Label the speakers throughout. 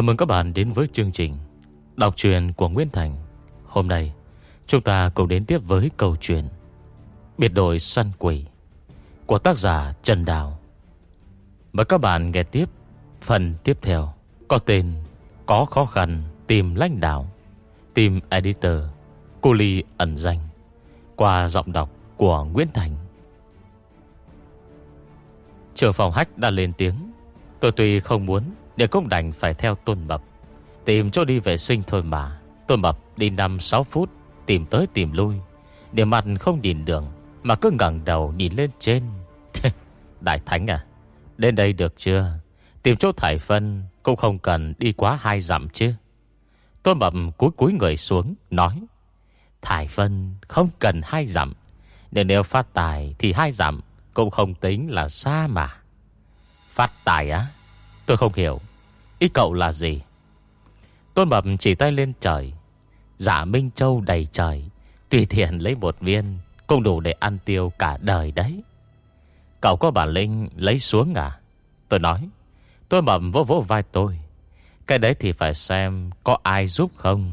Speaker 1: Chào mừng các bạn đến với chương trình Đọc truyện của Nguyễn Thành. Hôm nay, chúng ta cùng đến tiếp với câu chuyện Biệt đội săn quỷ Của tác giả Trần Đào. Mời các bạn nghe tiếp Phần tiếp theo Có tên Có khó khăn tìm lãnh đạo Tìm editor Cô Ly ẩn danh, Qua giọng đọc của Nguyễn Thành. Trường phòng hách đã lên tiếng, Tôi tuy không muốn để cũng đành phải theo Tôn Mập. Tìm chỗ đi vệ sinh thôi mà. Tôn Mập đi 5-6 phút, Tìm tới tìm lui. Để mặt không nhìn đường, Mà cứ ngẩng đầu nhìn lên trên. Đại Thánh à Đến đây được chưa? Tìm chỗ thải phân Cũng không cần đi quá hai dặm chứ. Tôn Mập cúi cúi người xuống, Nói, Thải phân không cần hai dặm. Để nếu phát tài thì hai dặm Cũng không tính là xa mà. Phát tài á? Tôi không hiểu. Ý cậu là gì? Tôn Mập chỉ tay lên trời. Giả Minh Châu đầy trời, Tùy thiện lấy một viên Cũng đủ để ăn tiêu cả đời đấy. Cậu có bản lĩnh lấy xuống à? Tôi nói. Tôn Mập vỗ vỗ vai tôi. Cái đấy thì phải xem Có ai giúp không.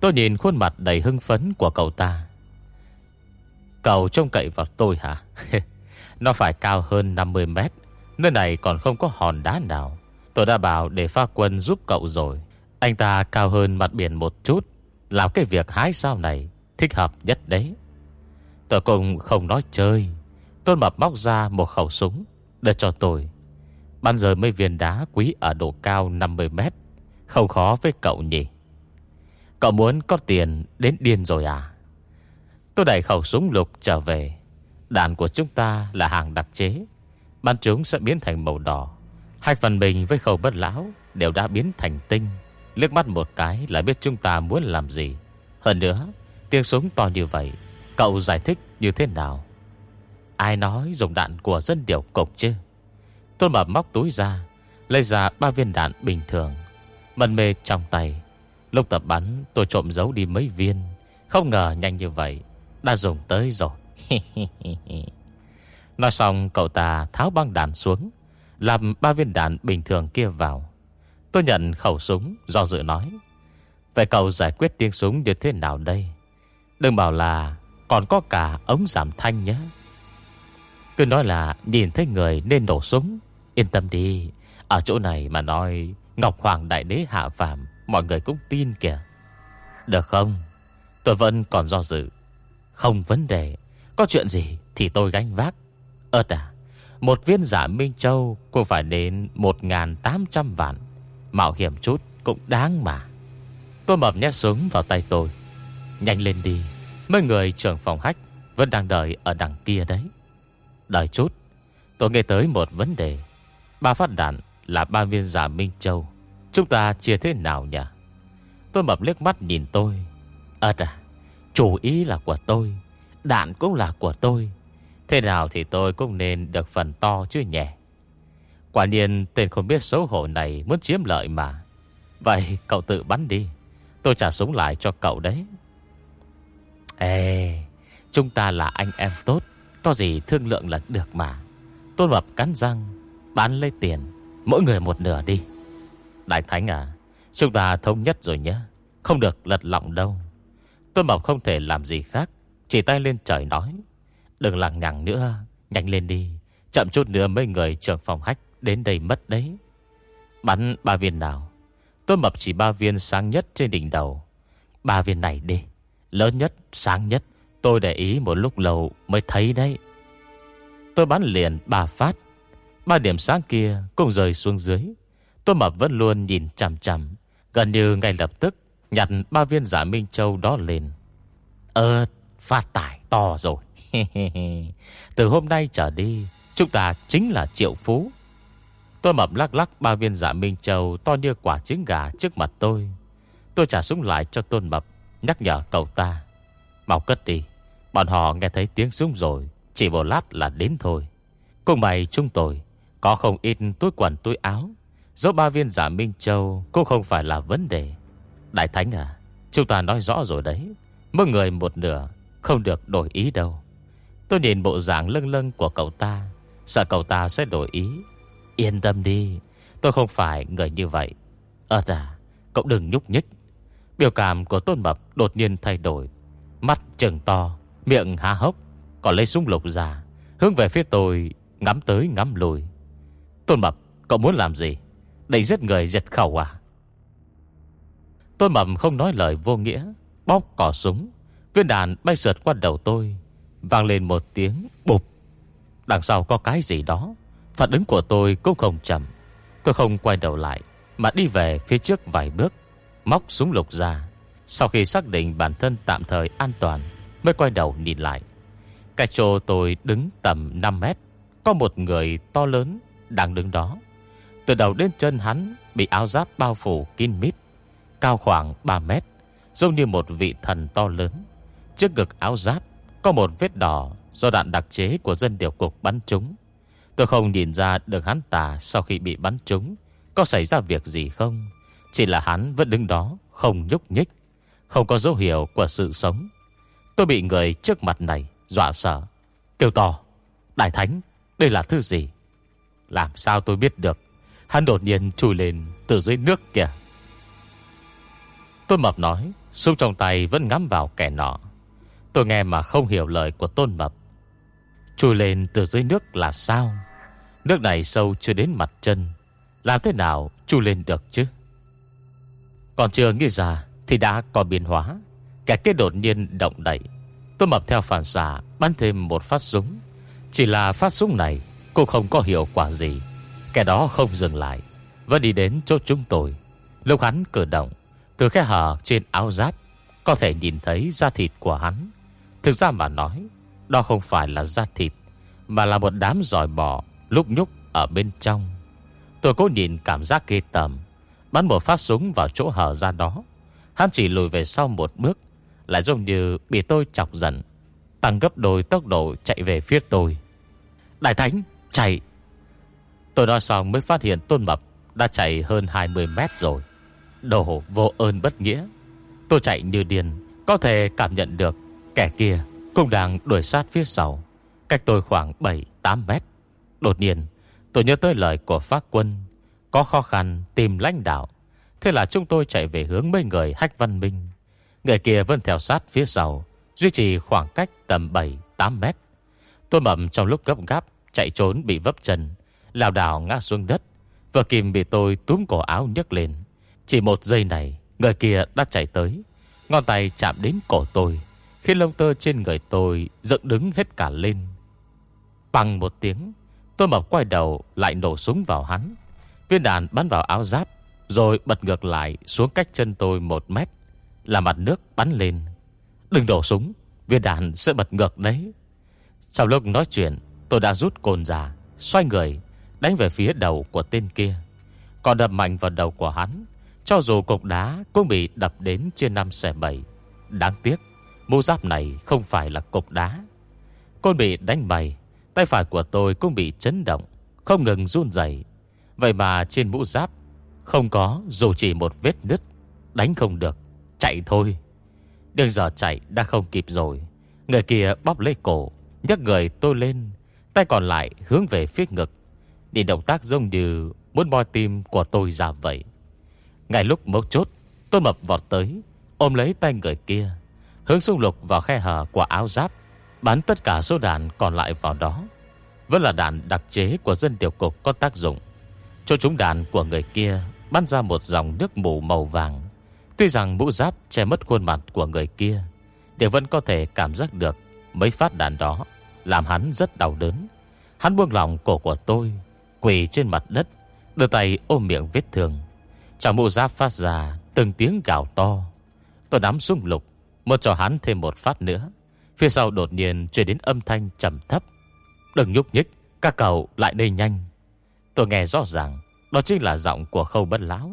Speaker 1: Tôi nhìn khuôn mặt đầy hưng phấn của cậu ta. Cậu trông cậy vào tôi hả? Nó phải cao hơn 50 mét. Nơi này còn không có hòn đá nào. Tôi đã bảo để pha quân giúp cậu rồi. Anh ta cao hơn mặt biển một chút. Làm cái việc hái sao này? Thích hợp nhất đấy. Tôi cũng không nói chơi. Tôn Mập móc ra một khẩu súng Để cho tôi. Ban giờ mấy viên đá quý ở độ cao 50 mét. Không khó với cậu nhỉ. Cậu muốn có tiền đến điên rồi à? Tôi đẩy khẩu súng lục trở về. Đạn của chúng ta là hàng đặc chế. Bắn chúng sẽ biến thành màu đỏ. Hai phần mình với khẩu bất lão Đều đã biến thành tinh. Liếc mắt một cái là biết chúng ta muốn làm gì. Hơn nữa, Tiếng súng to như vậy, Cậu giải thích như thế nào? Ai nói dùng đạn của dân điều cục chứ? Tôn Mập móc túi ra, Lấy ra ba viên đạn bình thường. Mần mê trong tay. Lúc tập bắn, tôi trộm giấu đi mấy viên. Không ngờ nhanh như vậy, Đã dùng tới rồi. Nói xong, cậu ta tháo băng đạn xuống Làm ba viên đạn bình thường kia vào. Tôi nhận khẩu súng, Do dự nói, Vậy cậu giải quyết tiếng súng như thế nào đây? Đừng bảo là Còn có cả ống giảm thanh nhé. Cứ nói là Nhìn thấy người nên nổ súng, Yên tâm đi, Ở chỗ này mà nói, Ngọc Hoàng Đại Đế hạ phàm, Mọi người cũng tin kìa. Được không? Tôi vẫn còn do dự. Không vấn đề, Có chuyện gì thì tôi gánh vác. Ơ ta Một viên giả Minh Châu Cũng phải đến 1.800 vạn. Mạo hiểm chút cũng đáng mà. Tôi mập nhét súng vào tay tôi. Nhanh lên đi, Mấy người trưởng phòng hách Vẫn đang đợi ở đằng kia đấy. Đợi chút, Tôi nghe tới một vấn đề. Ba phát đạn là ba viên giả Minh Châu. Chúng ta chia thế nào nhỉ? Tôi mập liếc mắt nhìn tôi. Ơt à Chủ ý là của tôi, Đạn cũng là của tôi. Thế nào thì tôi cũng nên được phần to chứ nhỉ? Quả nhiên tên không biết xấu hổ này Muốn chiếm lợi mà. Vậy cậu tự bắn đi. Tôi trả súng lại cho cậu đấy. Ê, Chúng ta là anh em tốt. Có gì thương lượng là được mà. Tôn Mập cắn răng, Bán lấy tiền. Mỗi người một nửa đi. Đại Thánh à Chúng ta thống nhất rồi nhé. Không được lật lọng đâu. Tôn Mập không thể làm gì khác. Chỉ tay lên trời nói. Đừng lằng nhằng nữa. Nhanh lên đi. Chậm chút nữa mấy người trưởng phòng hách Đến đây mất đấy. Bắn ba viên nào. Tôi mập chỉ ba viên sáng nhất trên đỉnh đầu. Ba viên này đi. Lớn nhất, sáng nhất. Tôi để ý một lúc lâu mới thấy đấy. Tôi bắn liền ba phát. Ba điểm sáng kia cũng rơi xuống dưới. Tôi mập vẫn luôn nhìn chằm chằm. Gần như ngay lập tức Nhặt ba viên giả Minh Châu đó lên. Ơ phát tải to rồi. Từ hôm nay trở đi, Chúng ta chính là triệu phú. Tôi mập lắc lắc ba viên giả Minh Châu To như quả trứng gà trước mặt tôi. Tôi trả súng lại cho Tôn Mập, Nhắc nhở cậu ta. Mau cất đi, Bọn họ nghe thấy tiếng súng rồi, Chỉ một lát là đến thôi. Cùng mày chúng tôi Có không ít túi quần túi áo. Dẫu ba viên giả Minh Châu Cũng không phải là vấn đề. Đại Thánh à Chúng ta nói rõ rồi đấy. Mỗi người một nửa, Không được đổi ý đâu. Tôi nhìn bộ dạng lưng lưng của cậu ta. Sợ cậu ta sẽ đổi ý. Yên tâm đi, Tôi không phải người như vậy. Ờ ta Cậu đừng nhúc nhích. Biểu cảm của Tôn Mập đột nhiên thay đổi. Mắt trừng to, Miệng há hốc, Còn lấy súng lục ra, Hướng về phía tôi, Ngắm tới ngắm lùi Tôn Mập, Cậu muốn làm gì? Đẩy giết người giật khẩu à? Tôn Mập không nói lời vô nghĩa, Bóp cỏ súng. Viên đàn bay sượt qua đầu tôi Vang lên một tiếng bụp. Đằng sau có cái gì đó. Phản ứng của tôi cũng không chậm. Tôi không quay đầu lại, Mà đi về phía trước vài bước. Móc súng lục ra. Sau khi xác định bản thân tạm thời an toàn, Mới quay đầu nhìn lại. Cái chỗ tôi đứng tầm 5 mét, Có một người to lớn Đang đứng đó. Từ đầu đến chân hắn Bị áo giáp bao phủ kín mít, Cao khoảng 3 mét, Giống như một vị thần to lớn. Trước ngực áo giáp có một vết đỏ Do đạn đặc chế của dân điều cục bắn trúng. Tôi không nhìn ra được hắn ta Sau khi bị bắn trúng. Có xảy ra việc gì không? Chỉ là hắn vẫn đứng đó, Không nhúc nhích, Không có dấu hiệu của sự sống. Tôi bị người trước mặt này dọa sợ, Kêu to, Đại Thánh, đây là thứ gì? Làm sao tôi biết được? Hắn đột nhiên chui lên từ dưới nước kìa. Tôi Mập nói Súng trong tay vẫn ngắm vào kẻ nọ. Tôi nghe mà không hiểu lời của Tôn Mập. Chui lên từ dưới nước là sao? Nước này sâu chưa đến mặt chân. Làm thế nào chui lên được chứ? Còn chưa nghĩ ra Thì đã có biến hóa. Kẻ kia đột nhiên động đẩy Tôi mập theo phản xạ Bắn thêm một phát súng. Chỉ là phát súng này Cũng không có hiệu quả gì. Kẻ đó không dừng lại. Vẫn đi đến chỗ chúng tôi. Lúc hắn cử động, Từ khe hở trên áo giáp, Có thể nhìn thấy da thịt của hắn. Thực ra mà nói, Đó không phải là da thịt, Mà là một đám giỏi bò lúc nhúc ở bên trong. Tôi cố nhìn cảm giác ghê tầm Bắn một phát súng vào chỗ hở ra đó. Hắn chỉ lùi về sau một bước, Lại giống như bị tôi chọc giận, Tăng gấp đôi tốc độ chạy về phía tôi. Đại Thánh, chạy! Tôi nói xong mới phát hiện Tôn Mập Đã chạy hơn 20 mét rồi. Đồ vô ơn bất nghĩa. Tôi chạy như điên, Có thể cảm nhận được Kẻ kia cũng đang đuổi sát phía sau, Cách tôi khoảng 7-8 mét. Đột nhiên, tôi nhớ tới lời của phát quân, Có khó khăn tìm lãnh đạo. Thế là chúng tôi chạy về hướng mấy người hách văn minh. Người kia vẫn theo sát phía sau, Duy trì khoảng cách tầm 7-8 mét. Tôi mầm trong lúc gấp gáp, Chạy trốn bị vấp chân Lào đảo ngã xuống đất. Vừa kìm bị tôi túm cổ áo nhấc lên. Chỉ một giây này, Người kia đã chạy tới. Ngón tay chạm đến cổ tôi. Khi lông tơ trên người tôi dựng đứng hết cả lên. Bằng một tiếng, Tôi mập quay đầu lại nổ súng vào hắn. Viên đạn bắn vào áo giáp, Rồi bật ngược lại xuống cách chân tôi một mét, Là mặt nước bắn lên. Đừng đổ súng, Viên đạn sẽ bật ngược đấy. Trong lúc nói chuyện, Tôi đã rút cồn ra, Xoay người, Đánh về phía đầu của tên kia. Còn đập mạnh vào đầu của hắn, Cho dù cục đá cũng bị đập đến trên 5 xe 7 Đáng tiếc. Mũ giáp này không phải là cục đá. Côn bị đánh bay Tay phải của tôi cũng bị chấn động, Không ngừng run dày Vậy mà trên mũ giáp, Không có dù chỉ một vết nứt, Đánh không được, Chạy thôi. Đường giờ chạy đã không kịp rồi. Người kia bóp lấy cổ, nhấc người tôi lên, Tay còn lại hướng về phía ngực. Nhìn động tác giống như Muốn moi tim của tôi ra vậy. Ngay lúc mấu chốt, Tôi mập vọt tới, Ôm lấy tay người kia. Hướng xung lục vào khe hở của áo giáp, Bắn tất cả số đạn còn lại vào đó. Vẫn là đạn đặc chế của dân tiểu cục có tác dụng. Cho chúng đạn của người kia Bắn ra một dòng nước mù màu vàng. Tuy rằng mũ giáp che mất khuôn mặt của người kia, Để vẫn có thể cảm giác được Mấy phát đạn đó Làm hắn rất đau đớn. Hắn buông lòng cổ của tôi, Quỳ trên mặt đất, Đưa tay ôm miệng vết thương. Trong mũ giáp phát ra từng tiếng gào to. Tôi nắm sung lục một cho hắn thêm một phát nữa. Phía sau đột nhiên chuyển đến âm thanh trầm thấp. Đừng nhúc nhích, Các cậu lại đây nhanh. Tôi nghe rõ ràng, Đó chính là giọng của khâu bất lão.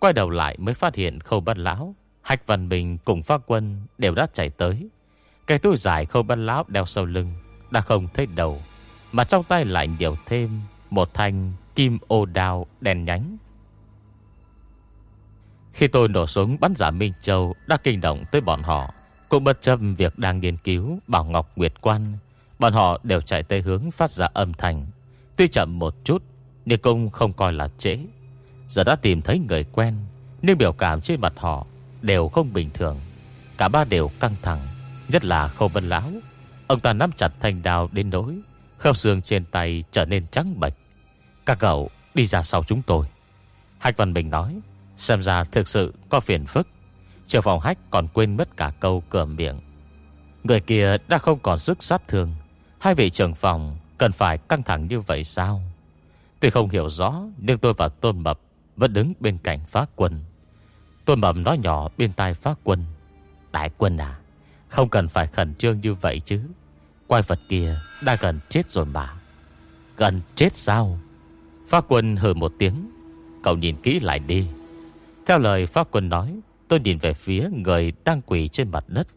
Speaker 1: Quay đầu lại mới phát hiện khâu bất lão, Hạch Văn Bình cùng phát quân Đều đã chạy tới. Cái túi dài khâu bất lão đeo sau lưng Đã không thấy đầu, Mà trong tay lại điều thêm Một thanh kim ô đào đèn nhánh. Khi tôi nổ súng, bắn giả Minh Châu Đã kinh động tới bọn họ. Cũng bất chấp việc đang nghiên cứu, Bảo Ngọc Nguyệt Quan, Bọn họ đều chạy tới hướng phát ra âm thanh. Tuy chậm một chút, Nhưng cũng không coi là trễ. Giờ đã tìm thấy người quen, Nhưng biểu cảm trên mặt họ Đều không bình thường. Cả ba đều căng thẳng, Nhất là khâu vân lão. Ông ta nắm chặt thanh đào đến nỗi Khớp xương trên tay trở nên trắng bệch. Các cậu đi ra sau chúng tôi Hạch Văn Bình nói. Xem ra thực sự có phiền phức. Trường phòng hách còn quên mất cả câu cửa miệng. Người kia đã không còn sức sát thương. Hai vị trưởng phòng Cần phải căng thẳng như vậy sao? Tuy không hiểu rõ, Nhưng tôi và Tôn Mập Vẫn đứng bên cạnh phá quân. Tôn Mập nói nhỏ bên tai phá quân. Đại quân à Không cần phải khẩn trương như vậy chứ. Quai vật kia đã gần chết rồi mà. Gần chết sao? Phá quân hừ một tiếng. Cậu nhìn kỹ lại đi. Theo lời phá quân nói, Tôi nhìn về phía người đang quỳ trên mặt đất.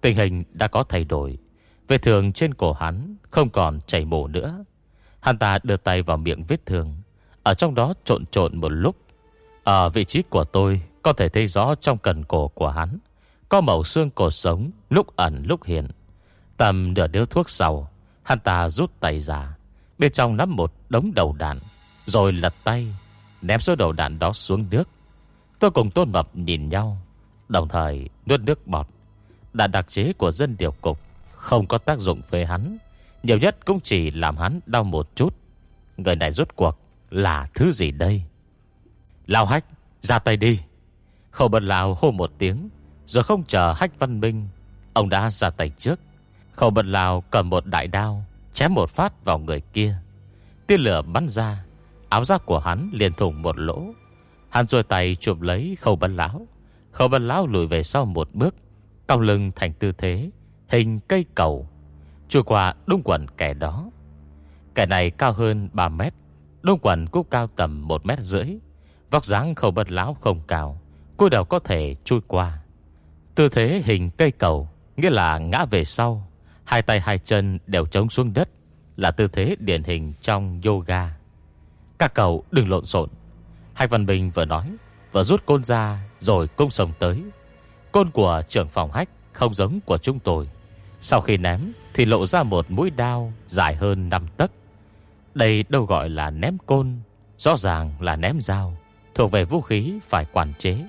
Speaker 1: Tình hình đã có thay đổi. Vết thương trên cổ hắn Không còn chảy mổ nữa. Hắn ta đưa tay vào miệng vết thương. Ở trong đó trộn trộn một lúc. Ở vị trí của tôi, Có thể thấy rõ trong cần cổ của hắn, Có màu xương cổ sống Lúc ẩn lúc hiện. Tầm nửa điếu thuốc sau, Hắn ta rút tay ra. Bên trong nắm một đống đầu đạn, Rồi lật tay, Ném số đầu đạn đó xuống nước. Tôi cùng Tôn Mập nhìn nhau, Đồng thời nuốt nước bọt. Đã đặc chế của dân điều cục Không có tác dụng với hắn, Nhiều nhất cũng chỉ làm hắn đau một chút. Người này rút cuộc Là thứ gì đây? Lao hách, ra tay đi. Khẩu bật Lào hô một tiếng, Rồi không chờ hách văn minh, Ông đã ra tay trước. Khẩu bật Lào cầm một đại đao, Chém một phát vào người kia. Tiên lửa bắn ra, Áo giáp của hắn liền thủng một lỗ Hắn rồi tay chụp lấy khâu bắn lão Khâu bắn lão lùi về sau một bước, Cong lưng thành tư thế, Hình cây cầu. Chui qua đúng quần kẻ đó. Kẻ này cao hơn 3 mét Đông quần cũng cao tầm 1 mét rưỡi. Vóc dáng khâu bắn lão không cao Cúi đầu có thể chui qua. Tư thế hình cây cầu, Nghĩa là ngã về sau, Hai tay hai chân đều trống xuống đất, Là tư thế điển hình trong yoga. Các cậu đừng lộn xộn. Hai Văn Bình vừa nói, Vừa rút côn ra rồi cung sồng tới. Côn của trưởng phòng hách Không giống của chúng tôi. Sau khi ném thì lộ ra một mũi đao Dài hơn 5 tấc. Đây đâu gọi là ném côn, Rõ ràng là ném dao, Thuộc về vũ khí phải quản chế.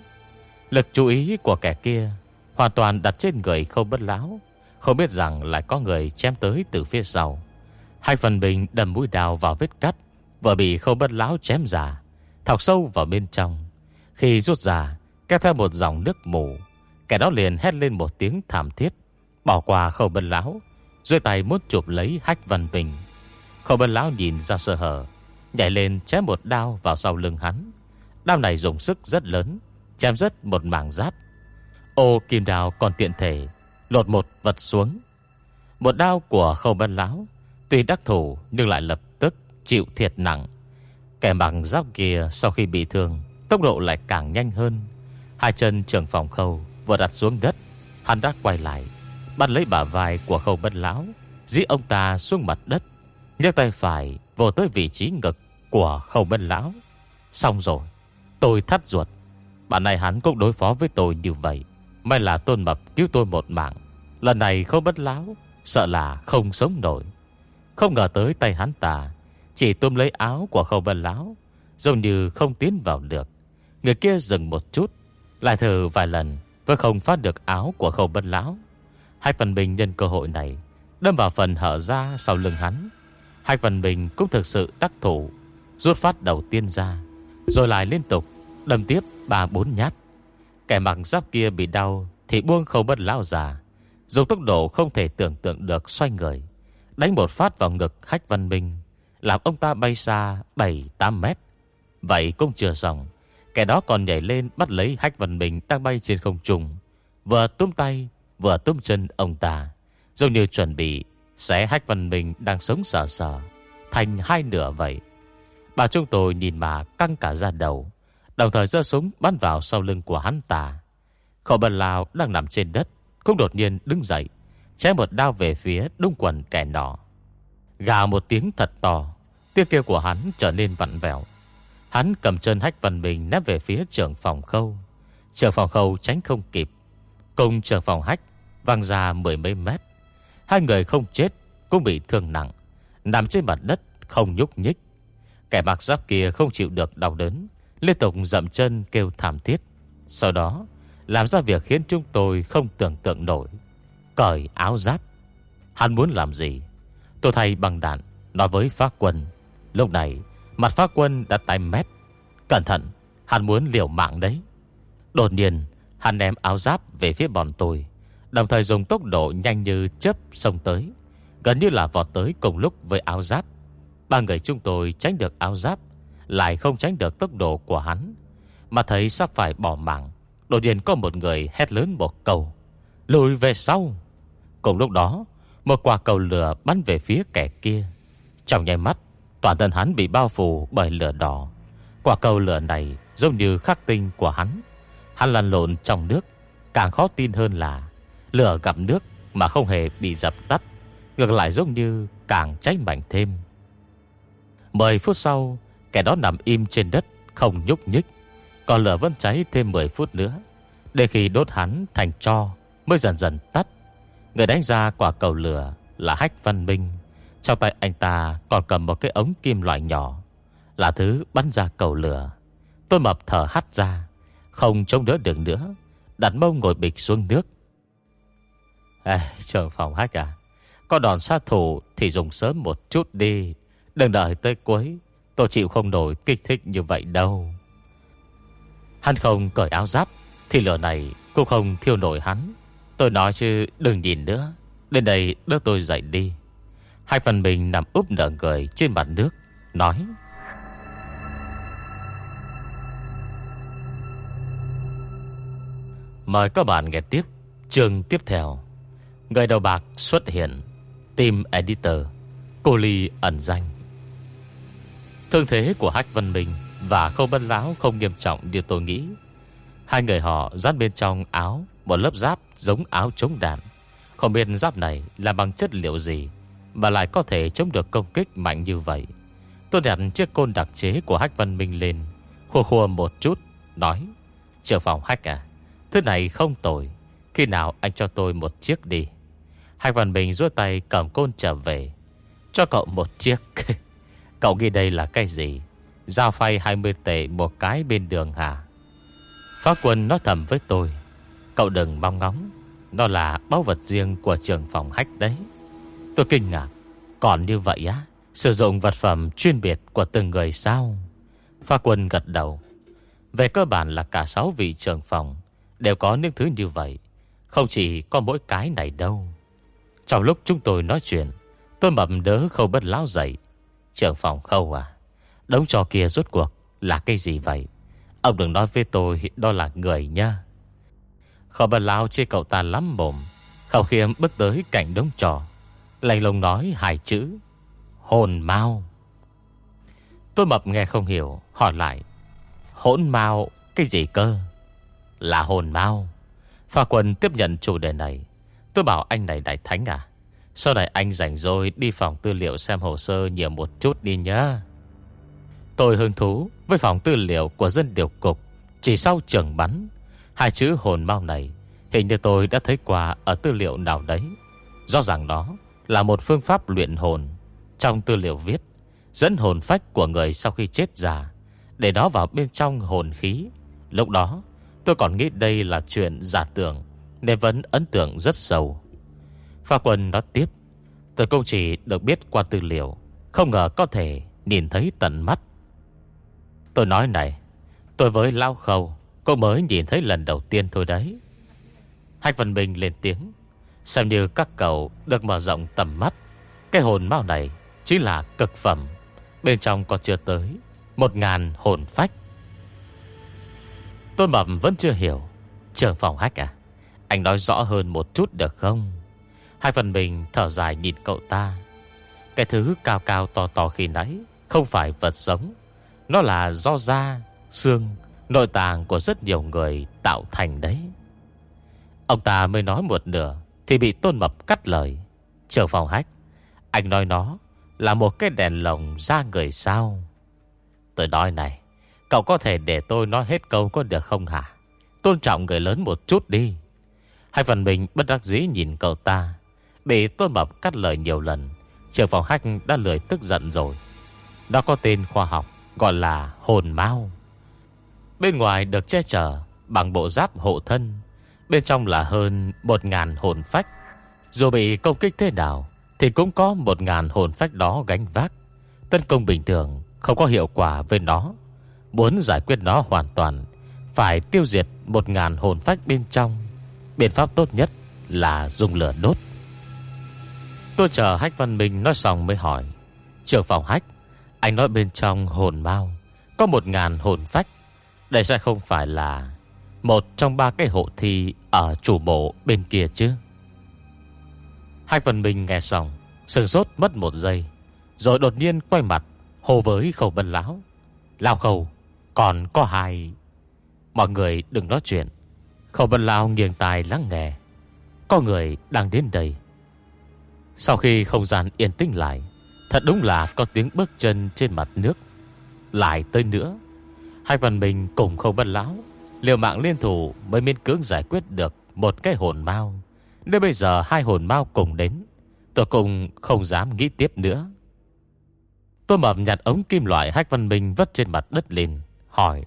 Speaker 1: Lực chú ý của kẻ kia Hoàn toàn đặt trên người không bất lão, Không biết rằng lại có người chém tới từ phía sau. Hai phần bình đâm mũi đào vào vết cắt, Vừa bị không bất lão chém giả Thọc sâu vào bên trong. Khi rút ra, Kéo theo một dòng nước mù, Kẻ đó liền hét lên một tiếng thảm thiết, Bỏ qua khâu bân lão Rồi tay muốn chụp lấy hách văn bình. Khâu bân lão nhìn ra sơ hở, Nhảy lên chém một đao vào sau lưng hắn. Đao này dùng sức rất lớn, Chém rất một mảng giáp. Ô kim đào còn tiện thể, Lột một vật xuống. Một đao của khâu bân lão Tuy đắc thủ nhưng lại lập tức chịu thiệt nặng. Kẻ mặc giáp kia sau khi bị thương, Tốc độ lại càng nhanh hơn. Hai chân trưởng phòng khâu vừa đặt xuống đất, Hắn đã quay lại, Bắt lấy bả vai của khâu bất lão Dĩ ông ta xuống mặt đất, nhấc tay phải vô tới vị trí ngực Của khâu bất lão. Xong rồi, Tôi thắt ruột. Bạn này hắn cũng đối phó với tôi như vậy, May là tôn mập cứu tôi một mạng. Lần này khâu bất lão Sợ là không sống nổi. Không ngờ tới tay hắn ta chỉ tôm lấy áo của khâu bân lão, Giống như không tiến vào được. Người kia dừng một chút, Lại thử vài lần, Vẫn không phát được áo của khâu bân lão. Hai văn bình nhân cơ hội này, Đâm vào phần hở ra sau lưng hắn. Hai văn bình cũng thực sự đắc thủ, Rút phát đầu tiên ra, Rồi lại liên tục Đâm tiếp ba bốn nhát. Kẻ mặc giáp kia bị đau Thì buông khâu bất lão già Dùng tốc độ không thể tưởng tượng được xoay người, Đánh một phát vào ngực Hách Văn Minh làm ông ta bay xa 7-8 mét. Vậy cũng chưa xong. Kẻ đó còn nhảy lên bắt lấy hách văn bình Đang bay trên không trung. Vừa túm tay, vừa túm chân ông ta. Giống như chuẩn bị Xé hách văn bình đang sống sờ sờ. Thành hai nửa vậy. Bà chúng tôi nhìn mà căng cả ra đầu. Đồng thời giơ súng bắn vào sau lưng của hắn ta. Khẩu bần Lào đang nằm trên đất Cũng đột nhiên đứng dậy, Chém một đao về phía đông quần kẻ nọ. Gào một tiếng thật to Tiếng kêu của hắn trở nên vặn vẹo. Hắn cầm chân hách văn bình nép về phía trưởng phòng khâu. Trưởng phòng khâu tránh không kịp. Cùng trưởng phòng hách Văng ra mười mấy mét. Hai người không chết Cũng bị thương nặng. Nằm trên mặt đất không nhúc nhích. Kẻ mặc giáp kia không chịu được đau đớn, Liên tục dậm chân kêu thảm thiết. Sau đó, Làm ra việc khiến chúng tôi không tưởng tượng nổi. Cởi áo giáp. Hắn muốn làm gì? Tôi thay bằng đạn, Nói với phá quân. Lúc này, mặt phá quân đã tái mét. Cẩn thận, Hắn muốn liều mạng đấy. Đột nhiên, Hắn ném áo giáp về phía bọn tôi, Đồng thời dùng tốc độ nhanh như chớp xông tới. Gần như là vọt tới cùng lúc với áo giáp. Ba người chúng tôi tránh được áo giáp, Lại không tránh được tốc độ của hắn. Mà thấy sắp phải bỏ mạng, Đột nhiên có một người hét lớn một câu. Lùi về sau! Cùng lúc đó một quả cầu lửa bắn về phía kẻ kia. Trong nháy mắt, Toàn thân hắn bị bao phủ bởi lửa đỏ. Quả cầu lửa này giống như khắc tinh của hắn. Hắn lăn lộn trong nước. Càng khó tin hơn là, Lửa gặp nước mà không hề bị dập tắt. Ngược lại giống như càng cháy mạnh thêm. 10 phút sau, Kẻ đó nằm im trên đất, Không nhúc nhích. Còn lửa vẫn cháy thêm 10 phút nữa. Để khi đốt hắn thành cho Mới dần dần tắt. Người đánh ra quả cầu lửa là Hách Văn Minh. Trong tay anh ta còn cầm một cái ống kim loại nhỏ Là thứ bắn ra cầu lửa. Tôi mập thở hắt ra Không chống đỡ được nữa Đặt mông ngồi bịch xuống nước. Ê, Trường phòng Hách à Có đòn sát thủ thì dùng sớm một chút đi. Đừng đợi tới cuối Tôi chịu không nổi kích thích như vậy đâu. Hắn không cởi áo giáp Thì lửa này cũng không thiêu nổi hắn. Tôi nói chứ, đừng nhìn nữa. Đến đây đưa tôi dậy đi. Hai phần mình nằm úp nở người trên mặt nước, Nói. Mời các bạn nghe tiếp, Chương tiếp theo. Người đầu bạc xuất hiện, Team Editor, Cô Ly ẩn danh. Thương thế của Hách Văn Minh Và Khâu Bân Láo không nghiêm trọng như tôi nghĩ. Hai người họ dắt bên trong áo một lớp giáp giống áo chống đạn. Không biết giáp này là bằng chất liệu gì Mà lại có thể chống được công kích mạnh như vậy. Tôi đặt chiếc côn đặc chế của Hách Văn Minh lên, Khua khua một chút, Nói Trưởng phòng Hách à Thứ này không tồi, Khi nào anh cho tôi một chiếc đi. Hách Văn Minh rút tay cầm côn trở về, Cho cậu một chiếc. Cậu ghi đây là cái gì? Giao phay 20 tệ một cái bên đường hả? Phá quân nói thầm với tôi Cậu đừng mong ngóng. Đó là báu vật riêng của trường phòng hách đấy. Tôi kinh ngạc. Còn như vậy á, Sử dụng vật phẩm chuyên biệt của từng người sao? Pha quân gật đầu. Về cơ bản là cả 6 vị trường phòng Đều có những thứ như vậy. Không chỉ có mỗi cái này đâu. Trong lúc chúng tôi nói chuyện, Tôi mập đỡ khâu bất lão dậy. Trưởng phòng khâu à Đống trò kia rốt cuộc là cái gì vậy? Ông đừng nói với tôi Đó là người nha Khó bật lao chê cậu ta lắm mồm Khảo khiêm bước tới cạnh đống trò. Lành lùng nói hai chữ Hồn mau. Tôi mập nghe không hiểu Hỏi lại Hỗn mau cái gì cơ? Là hồn mau. Pha quân tiếp nhận chủ đề này. Tôi bảo anh này đại thánh à? Sau này anh rảnh rồi đi phòng tư liệu xem hồ sơ nhiều một chút đi nhá. Tôi hứng thú với phòng tư liệu của dân điều cục. Chỉ sau trường bắn, hai chữ hồn mau này hình như tôi đã thấy qua ở tư liệu nào đấy. Do rằng đó là một phương pháp luyện hồn. Trong tư liệu viết, dẫn hồn phách của người sau khi chết già, để đó vào bên trong hồn khí. Lúc đó, tôi còn nghĩ đây là chuyện giả tưởng, nên vẫn ấn tượng rất sâu. Pha quân nói tiếp Tôi cũng chỉ được biết qua tư liệu Không ngờ có thể nhìn thấy tận mắt Tôi nói này Tôi với Lao Khâu Cô mới nhìn thấy lần đầu tiên thôi đấy. Hách Văn Minh lên tiếng. Xem như các cậu được mở rộng tầm mắt. Cái hồn mau này Chính là cực phẩm. Bên trong có chưa tới Một ngàn hồn phách. Tôn Mập vẫn chưa hiểu. Trường phòng hách à Anh nói rõ hơn một chút được không? Hai phần mình thở dài nhìn cậu ta. Cái thứ cao cao to to khi nãy Không phải vật sống. Nó là do da, xương Nội tạng của rất nhiều người tạo thành đấy. Ông ta mới nói một nửa Thì bị tôn mập cắt lời. Trường phòng hách, Anh nói nó là một cái đèn lồng ra người sao? Tôi nói này, Cậu có thể để tôi nói hết câu có được không hả? Tôn trọng người lớn một chút đi. Hai phần mình bất đắc dĩ nhìn cậu ta, Bị Tôn Mập cắt lời nhiều lần. Trường phòng hách đã lười tức giận rồi. Nó có tên khoa học Gọi là hồn mau. Bên ngoài được che chở Bằng bộ giáp hộ thân. Bên trong là hơn 1.000 hồn phách. Dù bị công kích thế nào, Thì cũng có 1.000 hồn phách đó gánh vác. Tấn công bình thường Không có hiệu quả với nó. Muốn giải quyết nó hoàn toàn, Phải tiêu diệt 1.000 hồn phách bên trong. Biện pháp tốt nhất là dùng lửa đốt. Tôi chờ Hách Văn Minh nói xong mới hỏi Trường phòng Hách, Anh nói bên trong hồn mau, Có 1.000 hồn phách đây sẽ không phải là Một trong ba cái hộ thi Ở chủ bộ bên kia chứ. Hách phần Minh nghe xong Sừng sốt mất một giây Rồi đột nhiên quay mặt Hồ với khẩu bân lão, Lao khẩu còn có hai. Mọi người đừng nói chuyện. Khẩu bân lão nghiêng tài lắng nghe. Có người đang đến đây. Sau khi không gian yên tĩnh lại Thật đúng là có tiếng bước chân trên mặt nước Lại tới nữa. Hai phần mình cùng không bất lão. Liều mạng liên thủ mới miên cưỡng giải quyết được Một cái hồn mau. Nếu bây giờ hai hồn mau cùng đến. Tôi cùng không dám nghĩ tiếp nữa. Tôi mập nhặt ống kim loại Hách Văn Minh vất trên mặt đất lên, Hỏi,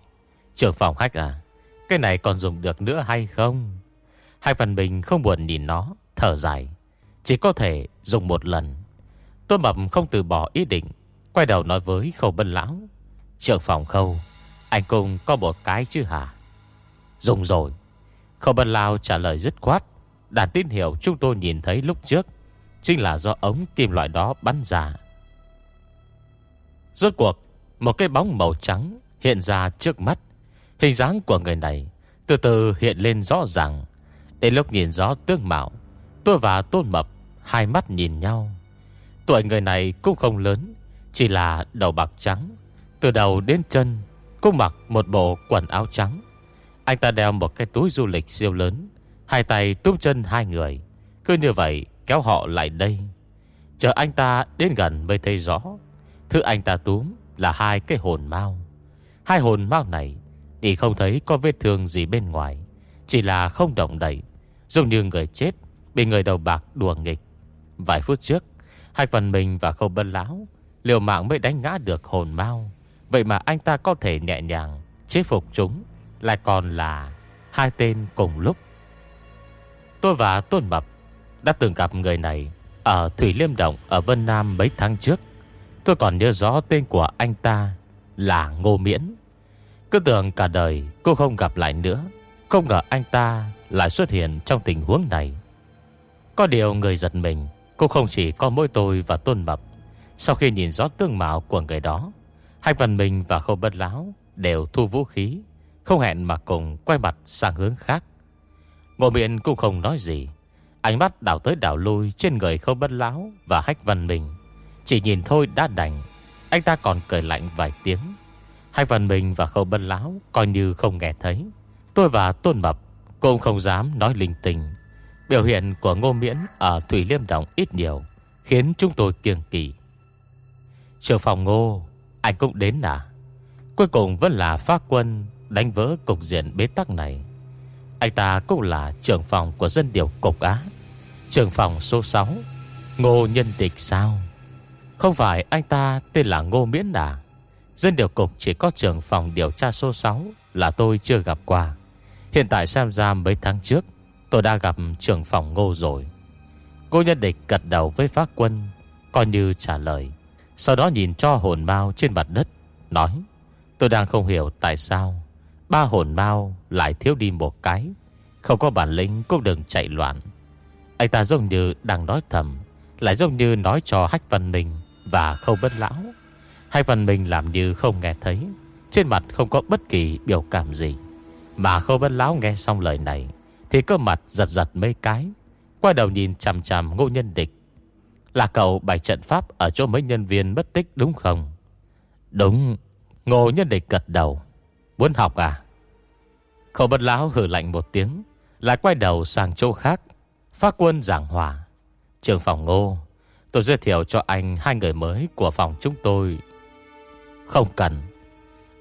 Speaker 1: Trưởng phòng Hách à Cái này còn dùng được nữa hay không? Hách Văn Minh không buồn nhìn nó, Thở dài, Chỉ có thể dùng một lần. Tôi mập không từ bỏ ý định, Quay đầu nói với khâu bân lão, Trưởng phòng khâu anh cũng có một cái chứ hả? Dùng rồi. Khâu bân lao trả lời dứt khoát. Đàn tín hiệu chúng tôi nhìn thấy lúc trước Chính là do ống kim loại đó bắn ra. Rốt cuộc, Một cái bóng màu trắng hiện ra trước mắt. Hình dáng của người này Từ từ hiện lên rõ ràng. Đến lúc nhìn rõ tương mạo, Tôi và Tôn Mập Hai mắt nhìn nhau. Tuổi người này cũng không lớn, Chỉ là đầu bạc trắng, Từ đầu đến chân Cô mặc một bộ quần áo trắng. Anh ta đeo một cái túi du lịch siêu lớn, Hai tay túm chân hai người. Cứ như vậy, kéo họ lại đây. Chờ anh ta đến gần mới thấy rõ, Thứ anh ta túm là hai cái hồn mau. Hai hồn mau này, Thì không thấy có vết thương gì bên ngoài, Chỉ là không động đẩy Giống như người chết Bị người đầu bạc đùa nghịch. Vài phút trước, Hai phần mình và khâu bân lão Liều mạng mới đánh ngã được hồn mau. Vậy mà anh ta có thể nhẹ nhàng Chế phục chúng, Lại còn là hai tên cùng lúc. Tôi và Tôn Mập Đã từng gặp người này Ở Thủy Liêm Động ở Vân Nam mấy tháng trước. Tôi còn nhớ rõ tên của anh ta Là Ngô Miễn. Cứ tưởng cả đời cô không gặp lại nữa, Không ngờ anh ta lại xuất hiện trong tình huống này. Có điều người giật mình, Cô không chỉ có mỗi tôi và Tôn Mập. Sau khi nhìn rõ tương mạo của người đó Hai phần mình và khâu bất láo Đều thu vũ khí, Không hẹn mà cùng quay mặt sang hướng khác. Ngộ miệng cũng không nói gì. Ánh mắt đảo tới đảo lui Trên người khâu bất láo và hách văn mình Chỉ nhìn thôi đã đành. Anh ta còn cười lạnh vài tiếng. Hách văn mình và khâu bất láo Coi như không nghe thấy. Tôi và Tôn Mập Cũng không dám nói linh tinh. Biểu hiện của Ngô Miễn ở Thủy Liêm Động ít nhiều, Khiến chúng tôi kiêng kỳ Trường phòng Ngô anh cũng đến à? Cuối cùng vẫn là phát quân Đánh vỡ cục diện bế tắc này. Anh ta cũng là trưởng phòng của dân điều cục Á. Trưởng phòng số 6 Ngô Nhân Địch sao? Không phải anh ta tên là Ngô Miễn à? Dân điều cục chỉ có trưởng phòng điều tra số 6 Là tôi chưa gặp qua. Hiện tại xem ra mấy tháng trước, Tôi đã gặp trưởng phòng ngô rồi. Ngô nhân địch gật đầu với phát quân, Coi như trả lời. Sau đó nhìn cho hồn mau trên mặt đất, Nói, Tôi đang không hiểu tại sao Ba hồn mau lại thiếu đi một cái, Không có bản lĩnh cũng đừng chạy loạn. Anh ta giống như đang nói thầm, Lại giống như nói cho Hách Văn Minh Và Khâu Bất Lão. Hách Văn Minh làm như không nghe thấy, Trên mặt không có bất kỳ biểu cảm gì. Mà Khâu Bất Lão nghe xong lời này, thì cơ mặt giật giật mấy cái Qua đầu nhìn chằm chằm ngô nhân địch. Là cậu bày trận pháp Ở chỗ mấy nhân viên mất tích đúng không? Đúng, Ngô nhân địch gật đầu. Muốn học à? Khẩu bất lão hử lạnh một tiếng, Lại quay đầu sang chỗ khác, Phát quân giảng hòa. Trường phòng ngô, Tôi giới thiệu cho anh hai người mới của phòng chúng tôi. Không cần.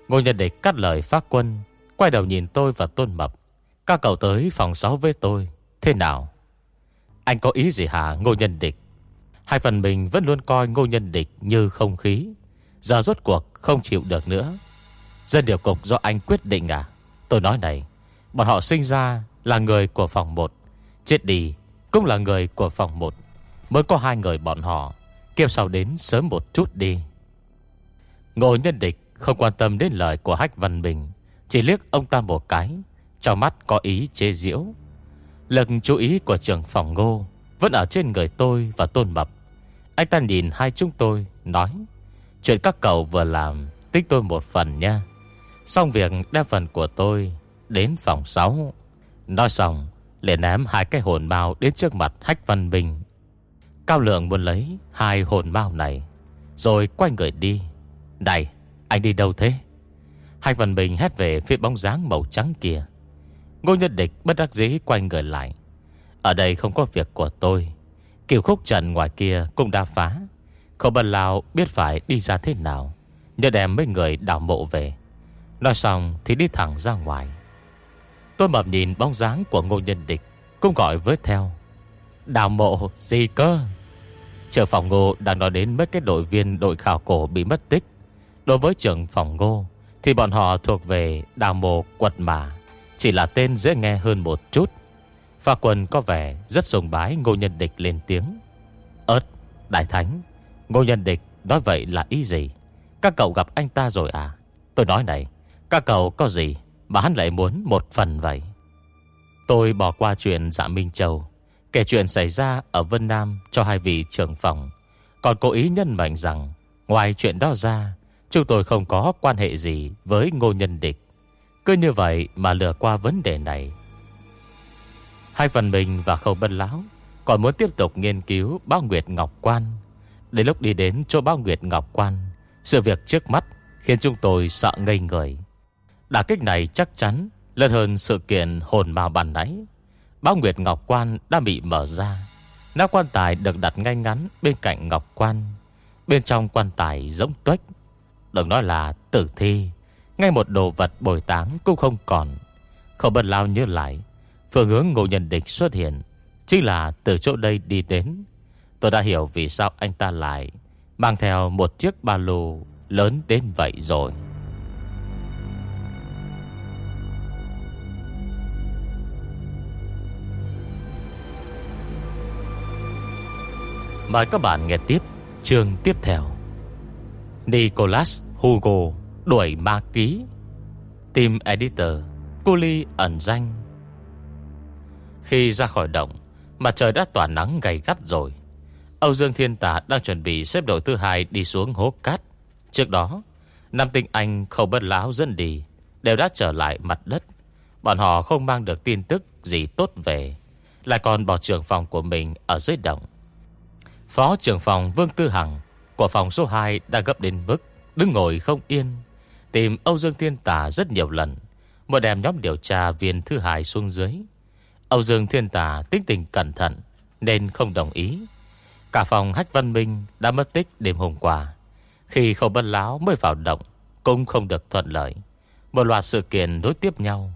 Speaker 1: Ngô nhân địch cắt lời phát quân, Quay đầu nhìn tôi và tôn mập. Các cậu tới phòng 6 với tôi. Thế nào? Anh có ý gì hả, ngô nhân địch Hai phần mình vẫn luôn coi ngô nhân địch như không khí. Giờ rốt cuộc không chịu được nữa. Dân điều cục do anh quyết định à? Tôi nói này, Bọn họ sinh ra là người của phòng 1 Chết đi cũng là người của phòng 1 Mới có hai người bọn họ, Kiếp sau đến sớm một chút đi. Ngô nhân địch Không quan tâm đến lời của Hách Văn Bình, Chỉ liếc ông ta một cái, Trong mắt có ý chế diễu Lực chú ý của trưởng phòng ngô vẫn ở trên người tôi và tôn mập. Anh ta nhìn hai chúng tôi, Nói, Chuyện các cậu vừa làm Tích tôi một phần nha. Xong việc đem phần của tôi Đến phòng 6 Nói xong, liền ném hai cái hồn bao Đến trước mặt Hách Văn Bình. Cao Lượng muốn lấy hai hồn bao này, Rồi quay người đi. Này, anh đi đâu thế? Hách Văn Bình hét về phía bóng dáng màu trắng kia. Ngô Nhân Địch bất đắc dĩ quay người lại. Ở đây không có việc của tôi. Kiều khúc trần ngoài kia cũng đã phá. Không Bân lao biết phải đi ra thế nào Nhớ đem mấy người đảo mộ về. Nói xong thì đi thẳng ra ngoài. Tôi mập nhìn bóng dáng của ngô nhân địch, Cũng gọi với theo. Đào mộ gì cơ? Trưởng phòng ngô đang nói đến mấy cái đội viên đội khảo cổ bị mất tích. Đối với trưởng phòng ngô, Thì bọn họ thuộc về đào mộ quật mà. Chỉ là tên dễ nghe hơn một chút. Pha quần có vẻ rất sùng bái ngô nhân địch lên tiếng. Ơt, đại thánh Ngô nhân địch nói vậy là ý gì? Các cậu gặp anh ta rồi à? Tôi nói này Các cậu có gì mà hắn lại muốn một phần vậy? Tôi bỏ qua chuyện dạ Minh Châu Kể chuyện xảy ra ở Vân Nam Cho hai vị trưởng phòng. Còn cố ý nhân mạnh rằng Ngoài chuyện đó ra Chúng tôi không có quan hệ gì với ngô nhân địch. Cứ như vậy mà lừa qua vấn đề này Hai phần mình và khẩu bân lão Còn muốn tiếp tục nghiên cứu Bao Nguyệt Ngọc Quan. Đến lúc đi đến chỗ Bao Nguyệt Ngọc Quan, Sự việc trước mắt Khiến chúng tôi sợ ngây người. Đả kích này chắc chắn Lớn hơn sự kiện hồn ma bàn nãy. Bao Nguyệt Ngọc Quan đã bị mở ra. Nắp quan tài được đặt ngay ngắn Bên cạnh Ngọc Quan. Bên trong quan tài giống tuếch. Đừng nói là tử thi, Ngay một đồ vật bồi táng cũng không còn. Khẩu bật lao nhớ lại Phương hướng ngộ nhân địch xuất hiện Chính là từ chỗ đây đi đến. Tôi đã hiểu vì sao anh ta lại Mang theo một chiếc ba lô Lớn đến vậy rồi. Mời các bạn nghe tiếp chương tiếp theo. Nicholas Hugo, Đuổi ma ký. Team Editor Cô Ly ẩn danh. Khi ra khỏi động, Mặt trời đã tỏa nắng gầy gắt rồi. Âu Dương Thiên Tả đang chuẩn bị xếp đội thứ hai đi xuống hố cát. Trước đó, Nam tinh Anh không bất láo dân đi, Đều đã trở lại mặt đất. Bọn họ không mang được tin tức gì tốt về, Lại còn bỏ trưởng phòng của mình ở dưới động. Phó trưởng phòng Vương Tư Hằng Của phòng số 2 đã gấp đến mức Đứng ngồi không yên, Tìm Âu Dương Thiên Tà rất nhiều lần, Một đem nhóm điều tra viên thứ hai xuống dưới. Âu Dương Thiên Tà tính tình cẩn thận, Nên không đồng ý. Cả phòng Hách Văn Minh đã mất tích đêm hôm qua. Khi không bất láo mới vào động, Cũng không được thuận lợi. Một loạt sự kiện đối tiếp nhau.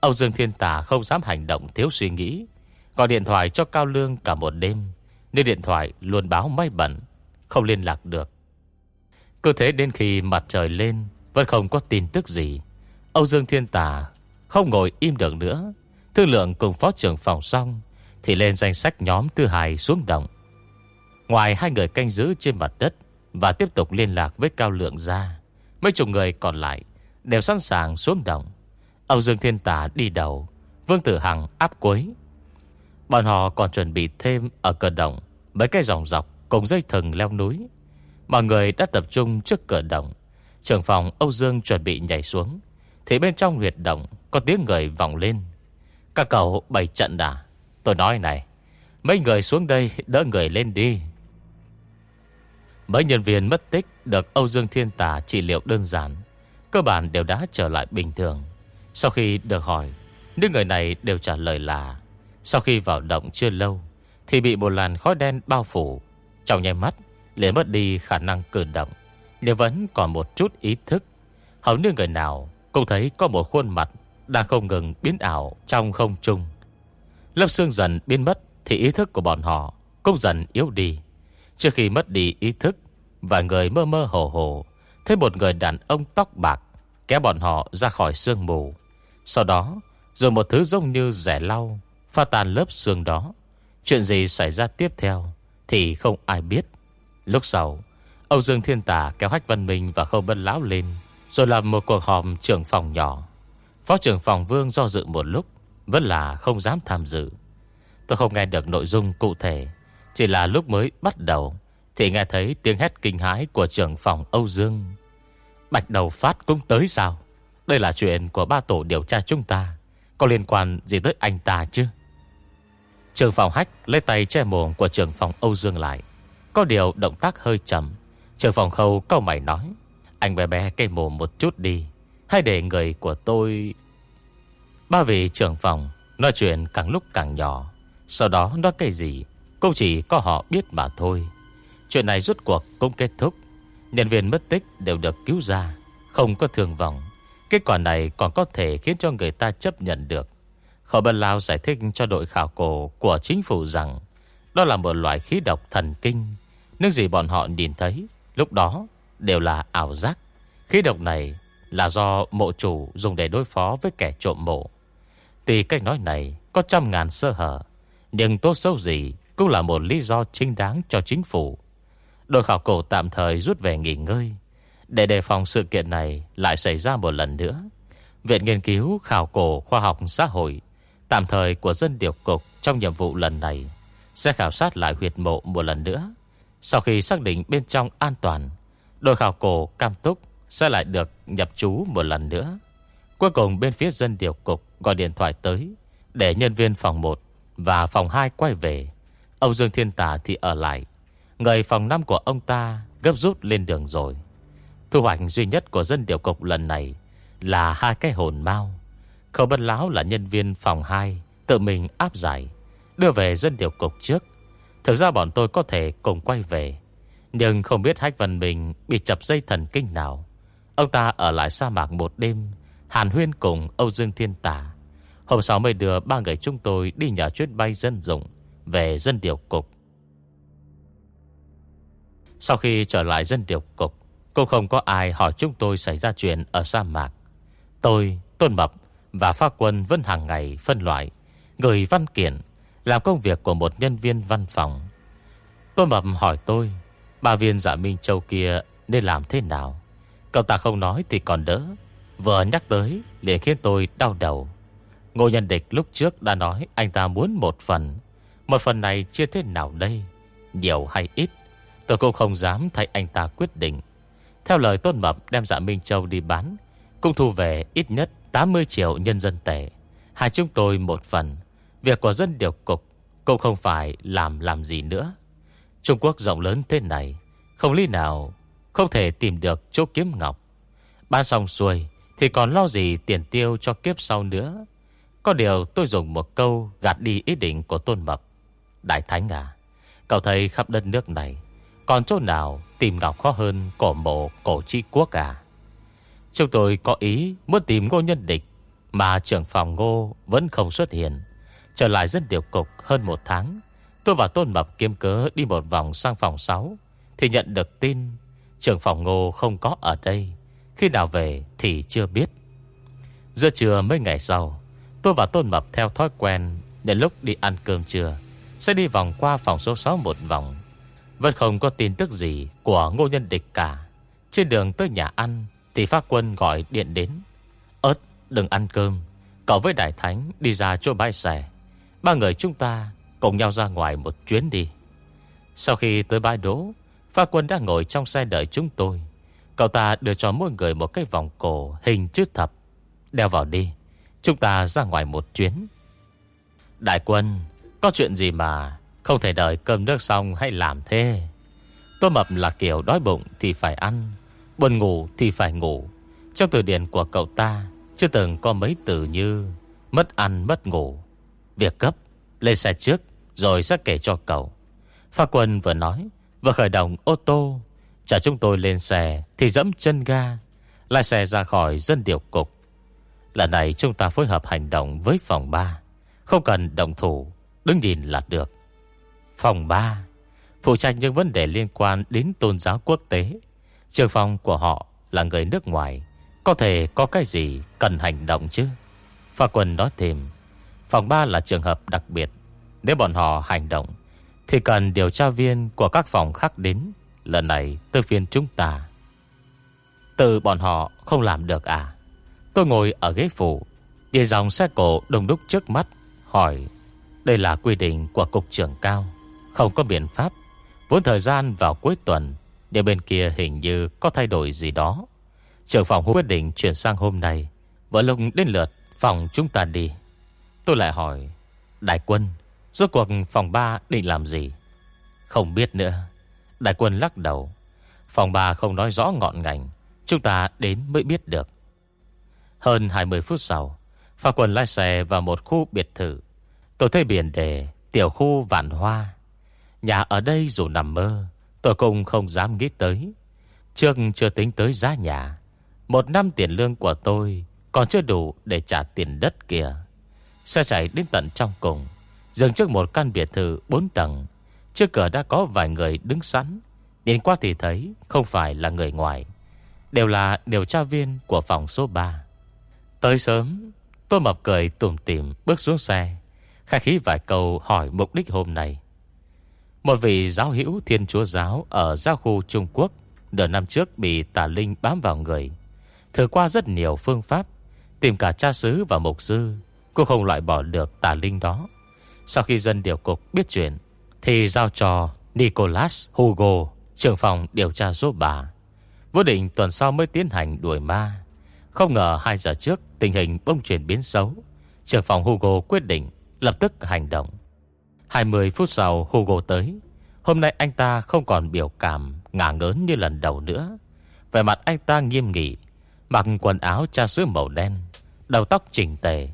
Speaker 1: Âu Dương Thiên Tà không dám hành động thiếu suy nghĩ. Gọi điện thoại cho Cao Lương cả một đêm, nên điện thoại luôn báo máy bẩn Không liên lạc được. Cứ thế đến khi mặt trời lên, Vẫn không có tin tức gì. Âu Dương Thiên Tà không ngồi im được nữa. Thư lượng cùng phó trưởng phòng xong, Thì lên danh sách nhóm thứ hai xuống động Ngoài hai người canh giữ trên mặt đất Và tiếp tục liên lạc với Cao Lượng ra, Mấy chục người còn lại Đều sẵn sàng xuống động Âu Dương Thiên Tà đi đầu, Vương Tử Hằng áp cuối. Bọn họ còn chuẩn bị thêm ở cửa động Mấy cái dòng dọc cùng dây thừng leo núi. Mọi người đã tập trung trước cửa động Trưởng phòng Âu Dương chuẩn bị nhảy xuống, Thì bên trong huyệt động Có tiếng người vọng lên. Các cậu bày trận đã. Tôi nói này, Mấy người xuống đây đỡ người lên đi. Mấy nhân viên mất tích Được Âu Dương Thiên Tà trị liệu đơn giản, Cơ bản đều đã trở lại bình thường. Sau khi được hỏi, Những người này đều trả lời là, sau khi vào động chưa lâu, Thì bị một làn khói đen bao phủ. Trong nhai mắt, liền mất đi khả năng cử động, Nhưng vẫn còn một chút ý thức. Hầu như người nào Cũng thấy có một khuôn mặt đang không ngừng biến ảo trong không trung. Lớp xương dần biến mất Thì ý thức của bọn họ cũng dần yếu đi. Trước khi mất đi ý thức Và người mơ mơ hồ hồ Thấy một người đàn ông tóc bạc Kéo bọn họ ra khỏi sương mù. Sau đó, Rồi một thứ giống như rẻ lau, Pha tàn lớp xương đó. Chuyện gì xảy ra tiếp theo Thì không ai biết. Lúc sau, Âu Dương Thiên Tà kéo Hách Văn Minh và Khâu Bân Lão lên, Rồi làm một cuộc họp trưởng phòng nhỏ. Phó trưởng phòng Vương do dự một lúc, Vẫn là không dám tham dự. Tôi không nghe được nội dung cụ thể, Chỉ là lúc mới bắt đầu Thì nghe thấy tiếng hét kinh hãi Của trưởng phòng Âu Dương. Bạch đầu phát cũng tới sao? Đây là chuyện của ba tổ điều tra chúng ta, Có liên quan gì tới anh ta chứ? Trường phòng hách lấy tay che mồm của trường phòng Âu Dương lại. Có điều động tác hơi chậm Trường phòng khâu câu mày nói, Anh bé bé cây mồm một chút đi. Hay để người của tôi. Ba vị trưởng phòng Nói chuyện càng lúc càng nhỏ. Sau đó nói cái gì, Cũng chỉ có họ biết mà thôi. Chuyện này rút cuộc cũng kết thúc. Nhân viên mất tích đều được cứu ra, Không có thương vọng Kết quả này còn có thể khiến cho người ta chấp nhận được. Khổ Bân Lao giải thích cho đội khảo cổ của chính phủ rằng, Đó là một loại khí độc thần kinh. Những gì bọn họ nhìn thấy, Lúc đó đều là ảo giác. Khí độc này là do mộ chủ dùng để đối phó với kẻ trộm mộ. Tuy cách nói này có trăm ngàn sơ hở, Nhưng tốt xấu gì cũng là một lý do chính đáng cho chính phủ. Đội khảo cổ tạm thời rút về nghỉ ngơi. Để đề phòng sự kiện này lại xảy ra một lần nữa, Viện Nghiên cứu Khảo cổ Khoa học Xã hội, Tạm thời của dân điều cục trong nhiệm vụ lần này Sẽ khảo sát lại huyệt mộ một lần nữa. Sau khi xác định bên trong an toàn, Đội khảo cổ cam túc sẽ lại được nhập trú một lần nữa? Cuối cùng bên phía dân điều cục Gọi điện thoại tới, Để nhân viên phòng 1 và phòng 2 quay về. Ông Dương Thiên Tà thì ở lại. Người phòng 5 của ông ta Gấp rút lên đường rồi. Thu hoạch duy nhất của dân điều cục lần này Là hai cái hồn mau. Khẩu bất Láo là nhân viên phòng 2 Tự mình áp giải, Đưa về dân điều cục trước. Thực ra bọn tôi có thể cùng quay về, Nhưng không biết Hách Văn Bình Bị chập dây thần kinh nào. Ông ta ở lại sa mạc một đêm Hàn Huyên cùng Âu Dương Thiên Tả Hôm sau mới đưa ba người chúng tôi Đi nhờ chuyến bay dân dụng Về dân điều cục. Sau khi trở lại dân điều cục Cũng không có ai hỏi chúng tôi xảy ra chuyện ở sa mạc. Tôi, Tôn Mập và Pha Quân vẫn hàng ngày phân loại Người văn kiện Làm công việc của một nhân viên văn phòng. Tôn Mập hỏi tôi Bà viên giả Minh Châu kia nên làm thế nào? Cậu ta không nói thì còn đỡ. Vừa nhắc tới, liền khiến tôi đau đầu. Ngô Nhân Địch lúc trước đã nói Anh ta muốn một phần. Một phần này chia thế nào đây? Nhiều hay ít? Tôi cũng không dám thay anh ta quyết định. Theo lời Tôn Mập đem dạ Minh Châu đi bán, Cũng thu về ít nhất 80 triệu nhân dân tệ. Hai chúng tôi một phần. Việc của dân điều cục Cũng không phải làm làm gì nữa. Trung Quốc rộng lớn thế này, Không lý nào không thể tìm được chỗ kiếm ngọc. Bán xong xuôi Thì còn lo gì tiền tiêu cho kiếp sau nữa. Có điều tôi dùng một câu Gạt đi ý định của Tôn Mập. Đại Thánh à Cậu thấy khắp đất nước này Còn chỗ nào tìm ngọc khó hơn Cổ mộ cổ chi quốc à? Chúng tôi có ý muốn tìm ngô nhân địch Mà trưởng phòng ngô vẫn không xuất hiện. Trở lại dân điều cục hơn một tháng, Tôi và Tôn Mập kiếm cớ đi một vòng sang phòng 6 Thì nhận được tin Trưởng phòng ngô không có ở đây. Khi nào về thì chưa biết. Giữa trưa mấy ngày sau, Tôi và Tôn Mập theo thói quen Đến lúc đi ăn cơm trưa, Sẽ đi vòng qua phòng số 6 một vòng. Vẫn không có tin tức gì Của ngô nhân địch cả. Trên đường tới nhà ăn thì phát quân gọi điện đến. Ơt đừng ăn cơm. Cậu với Đại Thánh đi ra chỗ bãi xẻ Ba người chúng ta cùng nhau ra ngoài một chuyến đi. Sau khi tới bãi đỗ Pha quân đã ngồi trong xe đợi chúng tôi. Cậu ta đưa cho mỗi người một cái vòng cổ hình chữ thập. Đeo vào đi, Chúng ta ra ngoài một chuyến. Đại quân, Có chuyện gì mà Không thể đợi cơm nước xong hay làm thế? Tôi mập là kiểu đói bụng thì phải ăn, Buồn ngủ thì phải ngủ. Trong từ điển của cậu ta, Chưa từng có mấy từ như Mất ăn, mất ngủ. Việc cấp Lên xe trước, Rồi sẽ kể cho cậu. Pha quân vừa nói Vừa khởi động ô tô Trả chúng tôi lên xe Thì dẫm chân ga lai xe ra khỏi dân điều cục. Lần này chúng ta phối hợp hành động với phòng 3 Không cần động thủ, Đứng nhìn là được. Phòng 3 Phụ trách những vấn đề liên quan đến tôn giáo quốc tế. Trường phòng của họ là người nước ngoài, Có thể có cái gì cần hành động chứ? Pha quân nói thêm, Phòng 3 là trường hợp đặc biệt, Nếu bọn họ hành động thì cần điều tra viên của các phòng khác đến. Lần này, tư viên chúng ta. Từ bọn họ không làm được à? Tôi ngồi ở ghế phủ Đi dòng xe cổ đông đúc trước mắt, Hỏi, Đây là quy định của cục trưởng cao, Không có biện pháp. Vốn thời gian vào cuối tuần Điều bên kia hình như có thay đổi gì đó. Trưởng phòng quyết định chuyển sang hôm nay, Vợ lúc đến lượt phòng chúng ta đi. Tôi lại hỏi, Đại quân Rốt cuộc phòng 3 định làm gì? Không biết nữa. Đại quân lắc đầu. Phòng 3 không nói rõ ngọn ngành. Chúng ta đến mới biết được. Hơn 20 phút sau, Pha quân lái xe vào một khu biệt thự. Tôi thấy biển đề, Tiểu khu vạn hoa. Nhà ở đây dù nằm mơ, Tôi cũng không dám nghĩ tới. Trước chưa tính tới giá nhà. Một năm tiền lương của tôi Còn chưa đủ để trả tiền đất kìa Xe chạy đến tận trong cùng. Dừng trước một căn biệt thự 4 tầng. Trước cửa đã có vài người đứng sẵn. Nhìn qua thì thấy Không phải là người ngoài. Đều là điều tra viên của phòng số 3 Tới sớm Tôi mập cười tùm tìm bước xuống xe, Khai khí vài câu hỏi mục đích hôm nay. Một vị giáo hữu thiên chúa giáo Ở giao khu Trung Quốc Nửa năm trước bị tà linh bám vào người. Thử qua rất nhiều phương pháp, Tìm cả cha xứ và mục sư Cô không loại bỏ được tà linh đó. Sau khi dân điều cục biết chuyện Thì giao cho Nicholas Hugo Trưởng phòng điều tra giúp bà, Vô định tuần sau mới tiến hành đuổi ma. Không ngờ 2 giờ trước Tình hình bông chuyển biến xấu. Trưởng phòng Hugo quyết định Lập tức hành động. 20 phút sau Hugo tới. Hôm nay anh ta không còn biểu cảm Ngả ngớn như lần đầu nữa. Về mặt anh ta nghiêm nghị Mặc quần áo cha sứ màu đen Đầu tóc chỉnh tề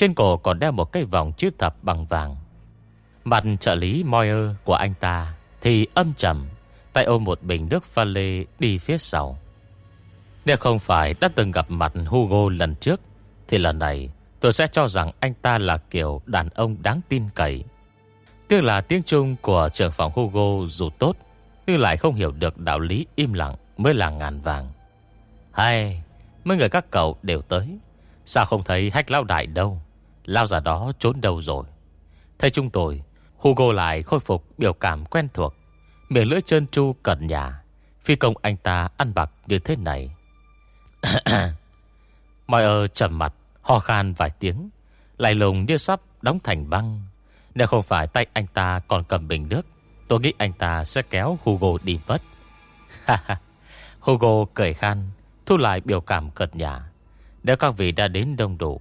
Speaker 1: trên cổ còn đeo một cái vòng chữ thập bằng vàng. Mặt trợ lý Moyer của anh ta Thì âm trầm, Tay ôm một bình nước pha lê đi phía sau. Nếu không phải đã từng gặp mặt Hugo lần trước, Thì lần này tôi sẽ cho rằng anh ta là kiểu đàn ông đáng tin cậy. Tiếc là tiếng Trung của trưởng phòng Hugo dù tốt, Nhưng lại không hiểu được đạo lý im lặng mới là ngàn vàng. Hay, Mấy người các cậu đều tới, Sao không thấy hách lao đại đâu? Lao giả đó trốn đâu rồi? Thấy chúng tôi, Hugo lại khôi phục biểu cảm quen thuộc. Miệng lưỡi trơn tru cẩn nhà Phi công anh ta ăn bạc như thế này. Mọi ơ trầm mặt, Ho khan vài tiếng Lại lùng như sắp đóng thành băng. Nếu không phải tay anh ta còn cầm bình nước, Tôi nghĩ anh ta sẽ kéo Hugo đi mất. Hugo cười khan, Thu lại biểu cảm cợt nhà Nếu các vị đã đến đông đủ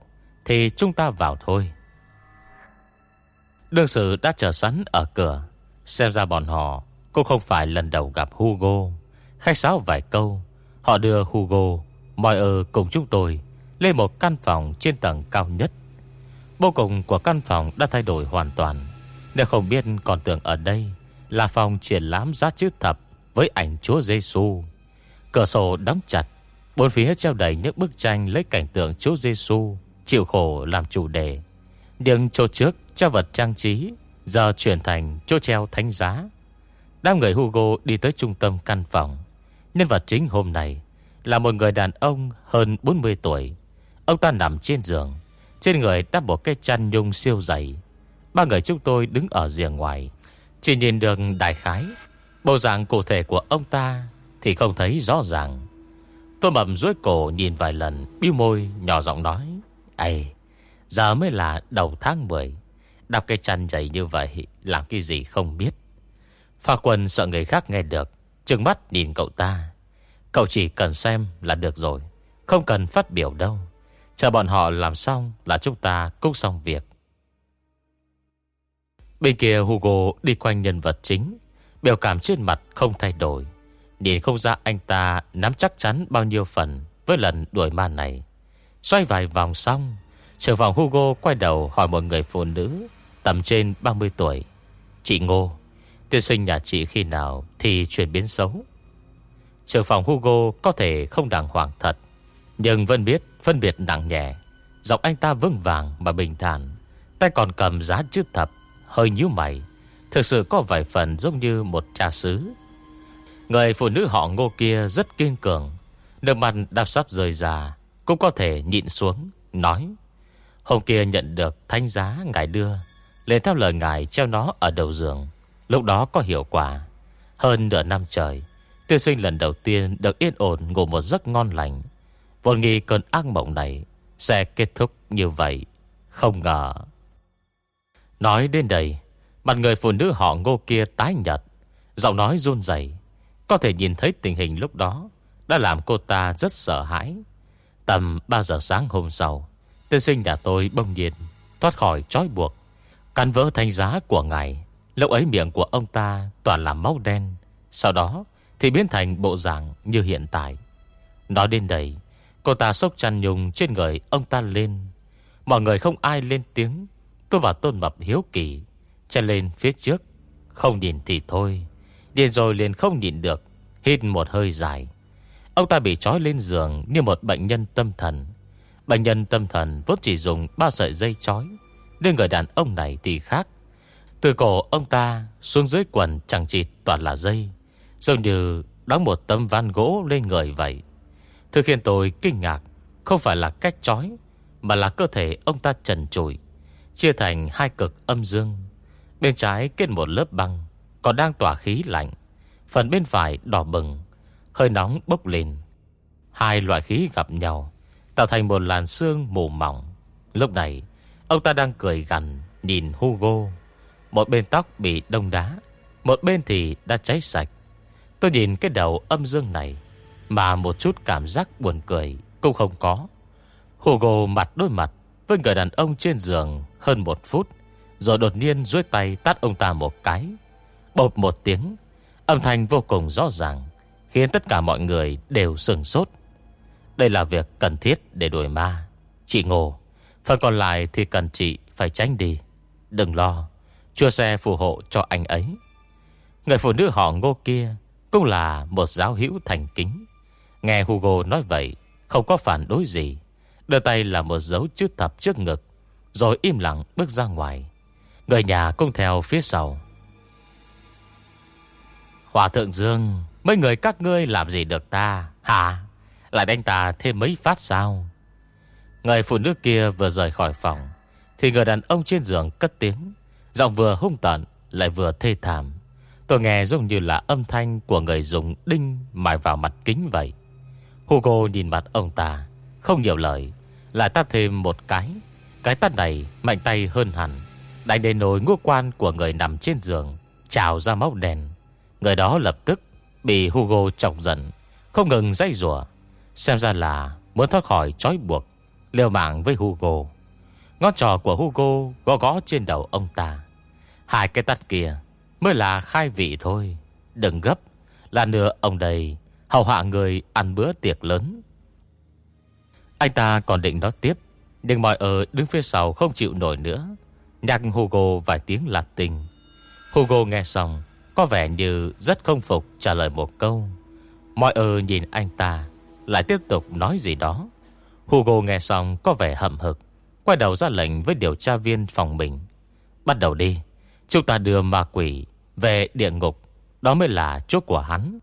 Speaker 1: thì chúng ta vào thôi. Đương sự đã chờ sẵn ở cửa. Xem ra bọn họ Cũng không phải lần đầu gặp Hugo. Khách sáo vài câu, Họ đưa Hugo Mọi ơ cùng chúng tôi Lên một căn phòng trên tầng cao nhất. Bô cùng của căn phòng đã thay đổi hoàn toàn. Nếu không biết còn tưởng ở đây Là phòng triển lãm giá chữ thập Với ảnh Chúa Giêsu. Cửa sổ đóng chặt, Bốn phía treo đầy những bức tranh Lấy cảnh tượng Chúa Giêsu Chịu khổ làm chủ đề. Nhưng chỗ trước cho vật trang trí, Giờ chuyển thành chỗ treo thánh giá. Đám người Hugo đi tới trung tâm căn phòng. Nhân vật chính hôm nay Là một người đàn ông hơn 40 tuổi. Ông ta nằm trên giường, Trên người đắp một cái chăn nhung siêu dày. Ba người chúng tôi đứng ở rìa ngoài, Chỉ nhìn được đại khái. Bộ dạng cụ thể của ông ta Thì không thấy rõ ràng. Tôi mầm dối cổ nhìn vài lần Biêu môi, nhỏ giọng nói. Ây Giờ mới là đầu tháng 10 Đọc cái chăn dày như vậy, Làm cái gì không biết. Pha quân sợ người khác nghe được, Trừng mắt nhìn cậu ta. Cậu chỉ cần xem là được rồi, Không cần phát biểu đâu. Chờ bọn họ làm xong là chúng ta cũng xong việc. Bên kia Hugo đi quanh nhân vật chính, Biểu cảm trên mặt không thay đổi. Nhìn không ra anh ta nắm chắc chắn bao nhiêu phần Với lần đuổi ma này. Xoay vài vòng xong Trưởng phòng Hugo quay đầu hỏi một người phụ nữ Tầm trên 30 tuổi. Chị Ngô, Tiên sinh nhà chị khi nào thì chuyển biến xấu? Trưởng phòng Hugo có thể không đàng hoàng thật, Nhưng vẫn biết phân biệt nặng nhẹ. Giọng anh ta vững vàng mà bình thản, Tay còn cầm giá chữ thập, Hơi nhíu mày. Thực sự có vài phần giống như một cha xứ. Người phụ nữ họ ngô kia rất kiên cường, Nước mặt đạp sắp rời ra cũng có thể nhịn xuống, Nói, Hôm kia nhận được thanh giá ngài đưa, Lên theo lời ngài treo nó ở đầu giường. Lúc đó có hiệu quả. Hơn nửa năm trời Tiêu sinh lần đầu tiên được yên ổn ngủ một giấc ngon lành. Vốn nghi cơn ác mộng này Sẽ kết thúc như vậy, Không ngờ. Nói đến đây, Mặt người phụ nữ họ ngô kia tái nhật Giọng nói run dày Có thể nhìn thấy tình hình lúc đó Đã làm cô ta rất sợ hãi. Tầm 3 giờ sáng hôm sau, Tiên sinh nhà tôi bông nhiên Thoát khỏi trói buộc Căn vỡ thanh giá của ngài. Lúc ấy miệng của ông ta toàn là máu đen, Sau đó thì biến thành bộ dạng như hiện tại. Nói đến đây, Cô ta sốc chăn nhung trên người ông ta lên. Mọi người không ai lên tiếng, Tôi và Tôn Mập hiếu kỳ, Chen lên phía trước, Không nhìn thì thôi. Điên rồi liền không nhìn được, Hít một hơi dài. Ông ta bị trói lên giường như một bệnh nhân tâm thần. Bệnh nhân tâm thần vốn chỉ dùng ba sợi dây trói Nhưng người đàn ông này thì khác. Từ cổ ông ta xuống dưới quần chẳng chỉ toàn là dây, Giống như đóng một tấm van gỗ lên người vậy. Thứ khiến tôi kinh ngạc Không phải là cách trói, Mà là cơ thể ông ta trần trụi, Chia thành hai cực âm dương. Bên trái kết một lớp băng, Còn đang tỏa khí lạnh, Phần bên phải đỏ bừng. Hơi nóng bốc lên. Hai loại khí gặp nhau, Tạo thành một làn sương mù mỏng. Lúc này, Ông ta đang cười gằn, Nhìn Hugo. Một bên tóc bị đông đá, Một bên thì đã cháy sạch. Tôi nhìn cái đầu âm dương này, Mà một chút cảm giác buồn cười Cũng không có. Hugo mặt đôi mặt Với người đàn ông trên giường hơn một phút, Rồi đột nhiên duỗi tay tát ông ta một cái. Bột một tiếng, Âm thanh vô cùng rõ ràng. Khiến tất cả mọi người đều sừng sốt. Đây là việc cần thiết để đuổi ma. Chị Ngô, Phần còn lại thì cần chị phải tránh đi. Đừng lo, Chua xe phù hộ cho anh ấy. Người phụ nữ họ ngô kia Cũng là một giáo hữu thành kính. Nghe Hugo nói vậy, Không có phản đối gì. Đưa tay là một dấu chữ thập trước ngực, Rồi im lặng bước ra ngoài. Người nhà cũng theo phía sau. Hòa thượng Dương Mấy người các ngươi làm gì được ta? Hả? Lại đánh ta thêm mấy phát sao? Người phụ nữ kia vừa rời khỏi phòng, Thì người đàn ông trên giường cất tiếng. Giọng vừa hung tận Lại vừa thê thảm. Tôi nghe giống như là âm thanh Của người dùng đinh mài vào mặt kính vậy. Hugo nhìn mặt ông ta, Không nhiều lời, Lại tắt thêm một cái. Cái tắt này mạnh tay hơn hẳn, Đánh đến nồi ngũ quan của người nằm trên giường Trào ra máu đèn Người đó lập tức Bị Hugo chọc giận, Không ngừng dây rủa, Xem ra là muốn thoát khỏi trói buộc, Liều mạng với Hugo. Ngón trò của Hugo gõ gõ trên đầu ông ta. Hai cái tắt kia Mới là khai vị thôi. Đừng gấp, Là nửa ông đây Hầu hạ người ăn bữa tiệc lớn. Anh ta còn định nói tiếp, Nhưng mọi ở đứng phía sau không chịu nổi nữa. Nhạc Hugo vài tiếng lạt tình. Hugo nghe xong có vẻ như rất không phục trả lời một câu. Mọi ơ nhìn anh ta, Lại tiếp tục nói gì đó. Hugo nghe xong có vẻ hậm hực, Quay đầu ra lệnh với điều tra viên phòng mình. Bắt đầu đi, Chúng ta đưa ma quỷ về địa ngục, Đó mới là chốt của hắn.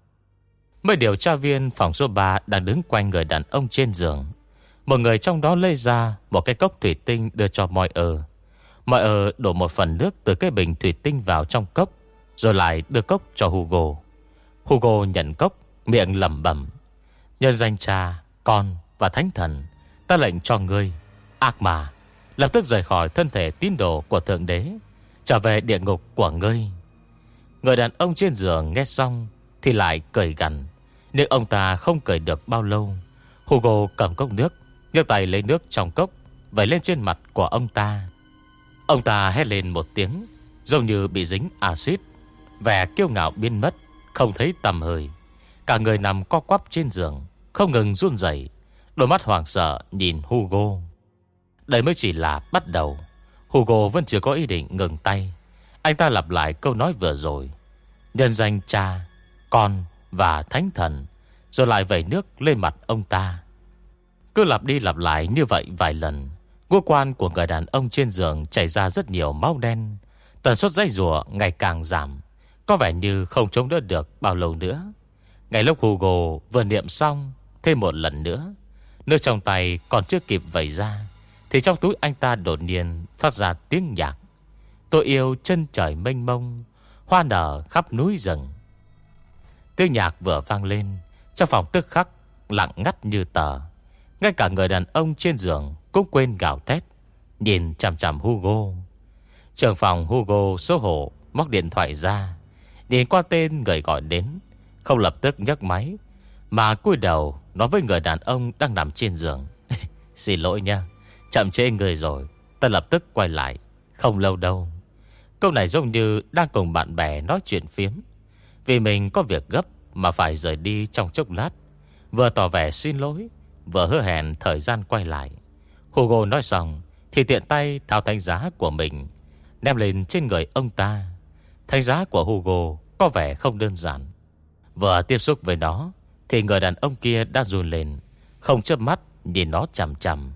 Speaker 1: Mấy điều tra viên phòng số 3 Đang đứng quanh người đàn ông trên giường. Một người trong đó lấy ra Một cái cốc thủy tinh đưa cho mọi ơ Mọi ơ đổ một phần nước Từ cái bình thủy tinh vào trong cốc. Rồi lại đưa cốc cho Hugo. Hugo nhận cốc Miệng lẩm bẩm Nhân danh cha, con và thánh thần Ta lệnh cho ngươi. Ác mà Lập tức rời khỏi thân thể tín đồ của Thượng Đế Trở về địa ngục của ngươi. Người đàn ông trên giường nghe xong Thì lại cười gằn. Nhưng ông ta không cười được bao lâu Hugo cầm cốc nước nhấc tay lấy nước trong cốc Vẩy lên trên mặt của ông ta. Ông ta hét lên một tiếng Giống như bị dính axit. Vẻ kiêu ngạo biến mất, Không thấy tầm hơi. Cả người nằm co quắp trên giường, Không ngừng run rẩy. Đôi mắt hoảng sợ nhìn Hugo. Đây mới chỉ là bắt đầu. Hugo vẫn chưa có ý định ngừng tay. Anh ta lặp lại câu nói vừa rồi. Nhân danh cha, Con và thánh thần, Rồi lại vẩy nước lên mặt ông ta. Cứ lặp đi lặp lại như vậy vài lần Ngô quan của người đàn ông trên giường Chảy ra rất nhiều máu đen. Tần suất dây rùa ngày càng giảm. Có vẻ như không chống đỡ được bao lâu nữa. Ngày lúc Hugo vừa niệm xong thêm một lần nữa, Nước trong tay còn chưa kịp vẩy ra, Thì trong túi anh ta đột nhiên Phát ra tiếng nhạc. Tôi yêu chân trời mênh mông, Hoa nở khắp núi rừng. Tiếng nhạc vừa vang lên, Trong phòng tức khắc lặng ngắt như tờ. Ngay cả người đàn ông trên giường Cũng quên gào thét, Nhìn chằm chằm Hugo. Trường phòng Hugo xấu hổ Móc điện thoại ra Nhìn qua tên người gọi đến, Không lập tức nhấc máy, Mà cúi đầu nói với người đàn ông Đang nằm trên giường. Xin lỗi nha, Chậm trễ người rồi, Ta lập tức quay lại, Không lâu đâu. Câu này giống như đang cùng bạn bè nói chuyện phiếm. Vì mình có việc gấp Mà phải rời đi trong chốc lát. Vừa tỏ vẻ xin lỗi, Vừa hứa hẹn thời gian quay lại. Hugo nói xong Thì tiện tay thao thanh giá của mình, Đem lên trên người ông ta. Thanh giá của Hugo Có vẻ không đơn giản. Vừa tiếp xúc với nó, Thì người đàn ông kia đã run lên, Không chớp mắt nhìn nó chằm chằm.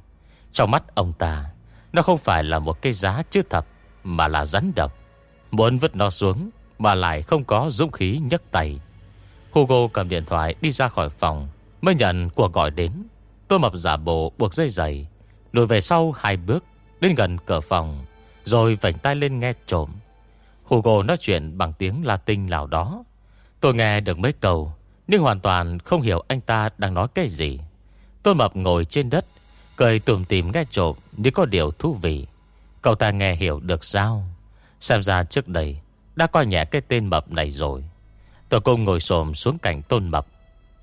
Speaker 1: Trong mắt ông ta, Nó không phải là một cây giá chứ thập Mà là rắn độc. Muốn vứt nó xuống, Mà lại không có dũng khí nhấc tay. Hugo cầm điện thoại đi ra khỏi phòng, Mới nhận cuộc gọi đến. Tôi mập giả bộ buộc dây giày, Lùi về sau hai bước, Đến gần cửa phòng, Rồi vảnh tay lên nghe trộm. Hugo nói chuyện bằng tiếng Latin nào đó. Tôi nghe được mấy câu, Nhưng hoàn toàn không hiểu anh ta đang nói cái gì. Tôi mập ngồi trên đất, Cười tùm tìm nghe trộm Như có điều thú vị. Cậu ta nghe hiểu được sao? Xem ra trước đây Đã coi nhẹ cái tên mập này rồi. Tôi cùng ngồi xồm xuống cạnh tôn mập.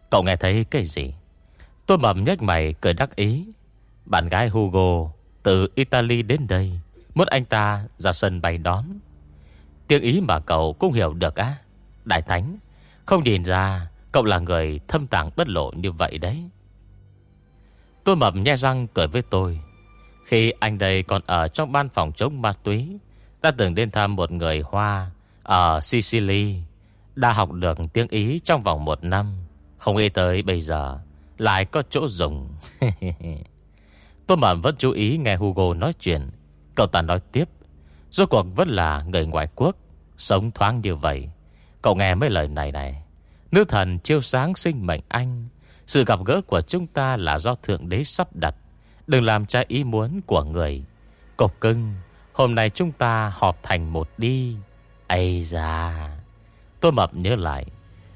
Speaker 1: Cậu nghe thấy cái gì? Tôn mập nhếch mày cười đắc ý. Bạn gái Hugo Từ Italy đến đây, Muốn anh ta ra sân bay đón. Tiếng ý mà cậu cũng hiểu được á. Đại Thánh, Không nhìn ra cậu là người thâm tàng bất lộ như vậy đấy. Tôi mập nhe răng cười với tôi. Khi anh đây còn ở trong ban phòng chống ma túy, đã từng đến thăm một người Hoa Ở Sicily, Đã học được tiếng Ý trong vòng một năm. Không nghĩ tới bây giờ Lại có chỗ dùng. Tôi mập vẫn chú ý nghe Hugo nói chuyện. Cậu ta nói tiếp. Rốt cuộc vẫn là người ngoại quốc, Sống thoáng như vậy. Cậu nghe mấy lời này này. Nữ thần chiêu sáng sinh mệnh anh. Sự gặp gỡ của chúng ta là do Thượng Đế sắp đặt. Đừng làm trái ý muốn của người. Cục cưng, Hôm nay chúng ta họp thành một đi. Ây da. Tôi mập nhớ lại,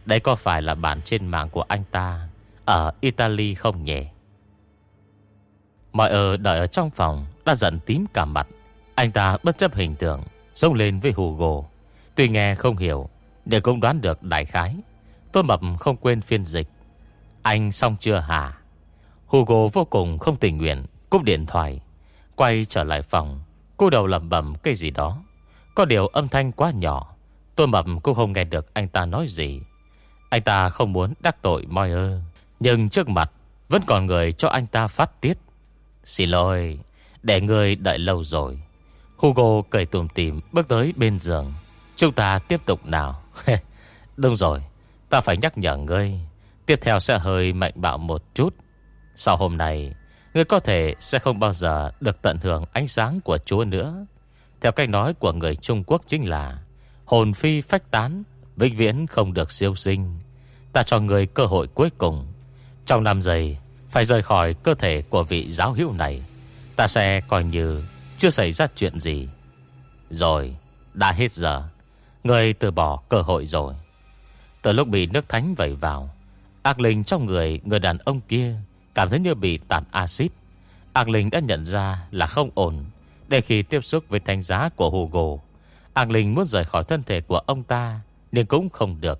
Speaker 1: Đây có phải là bản trên mạng của anh ta? Ở Italy không nhỉ? Mọi ở đợi ở trong phòng, Đã giận tím cả mặt. Anh ta bất chấp hình tượng Xông lên với Hugo. Tuy nghe không hiểu, Để cũng đoán được đại khái. Tôi mập không quên phiên dịch. Anh xong chưa hả? Hugo vô cùng không tình nguyện, Cúp điện thoại, Quay trở lại phòng. Cô đầu lầm bầm cái gì đó. Có điều âm thanh quá nhỏ Tôi mập cũng không nghe được anh ta nói gì. Anh ta không muốn đắc tội Moyer Nhưng trước mặt Vẫn còn người cho anh ta phát tiết. Xin lỗi, Để người đợi lâu rồi. Hugo cười tùm tìm bước tới bên giường Chúng ta tiếp tục nào Đúng rồi Ta phải nhắc nhở ngươi Tiếp theo sẽ hơi mạnh bạo một chút Sau hôm nay Ngươi có thể sẽ không bao giờ được tận hưởng ánh sáng của Chúa nữa. Theo cách nói của người Trung Quốc chính là Hồn phi phách tán, vĩnh viễn không được siêu sinh. Ta cho người cơ hội cuối cùng. Trong năm giây, phải rời khỏi cơ thể của vị giáo hữu này. Ta sẽ coi như chưa xảy ra chuyện gì. Rồi, đã hết giờ. Người từ bỏ cơ hội rồi. Từ lúc bị nước thánh vẩy vào, ác linh trong người người đàn ông kia Cảm thấy như bị tạt axit Ác Linh đã nhận ra là không ổn Để khi tiếp xúc với thanh giá của Hugo Ác Linh muốn rời khỏi thân thể của ông ta Nhưng cũng không được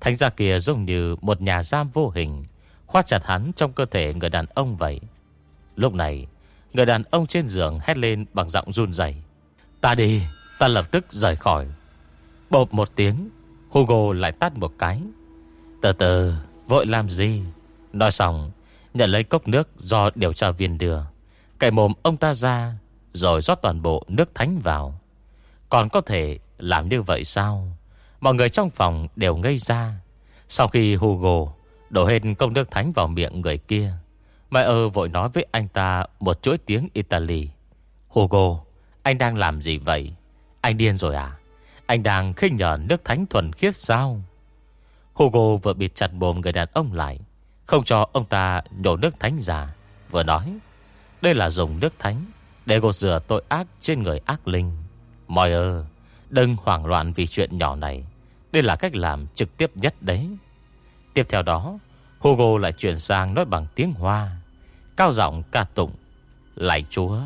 Speaker 1: Thánh giá kia giống như một nhà giam vô hình khóa chặt hắn trong cơ thể người đàn ông vậy Lúc này Người đàn ông trên giường hét lên bằng giọng run dày Ta đi, Ta lập tức rời khỏi. Bộp một tiếng, Hugo lại tắt một cái. Từ từ, Vội làm gì? Nói xong, Nhận lấy cốc nước do điều tra viên đưa. Cậy mồm ông ta ra, Rồi rót toàn bộ nước thánh vào. Còn có thể làm như vậy sao? Mọi người trong phòng đều ngây ra. Sau khi Hugo Đổ hết công nước thánh vào miệng người kia Mai ơ vội nói với anh ta Một chuỗi tiếng Italy. Hugo, Anh đang làm gì vậy? Anh điên rồi à? Anh đang khinh nhờ nước thánh thuần khiết sao? Hugo vừa bịt chặt mồm người đàn ông lại. Không cho ông ta nhổ nước thánh ra. Vừa nói, Đây là dùng nước thánh Để gột rửa tội ác trên người ác linh. Mọi ơ, Đừng hoảng loạn vì chuyện nhỏ này. Đây là cách làm trực tiếp nhất đấy. Tiếp theo đó Hugo lại chuyển sang nói bằng tiếng Hoa. Cao giọng ca tụng, Lạy Chúa,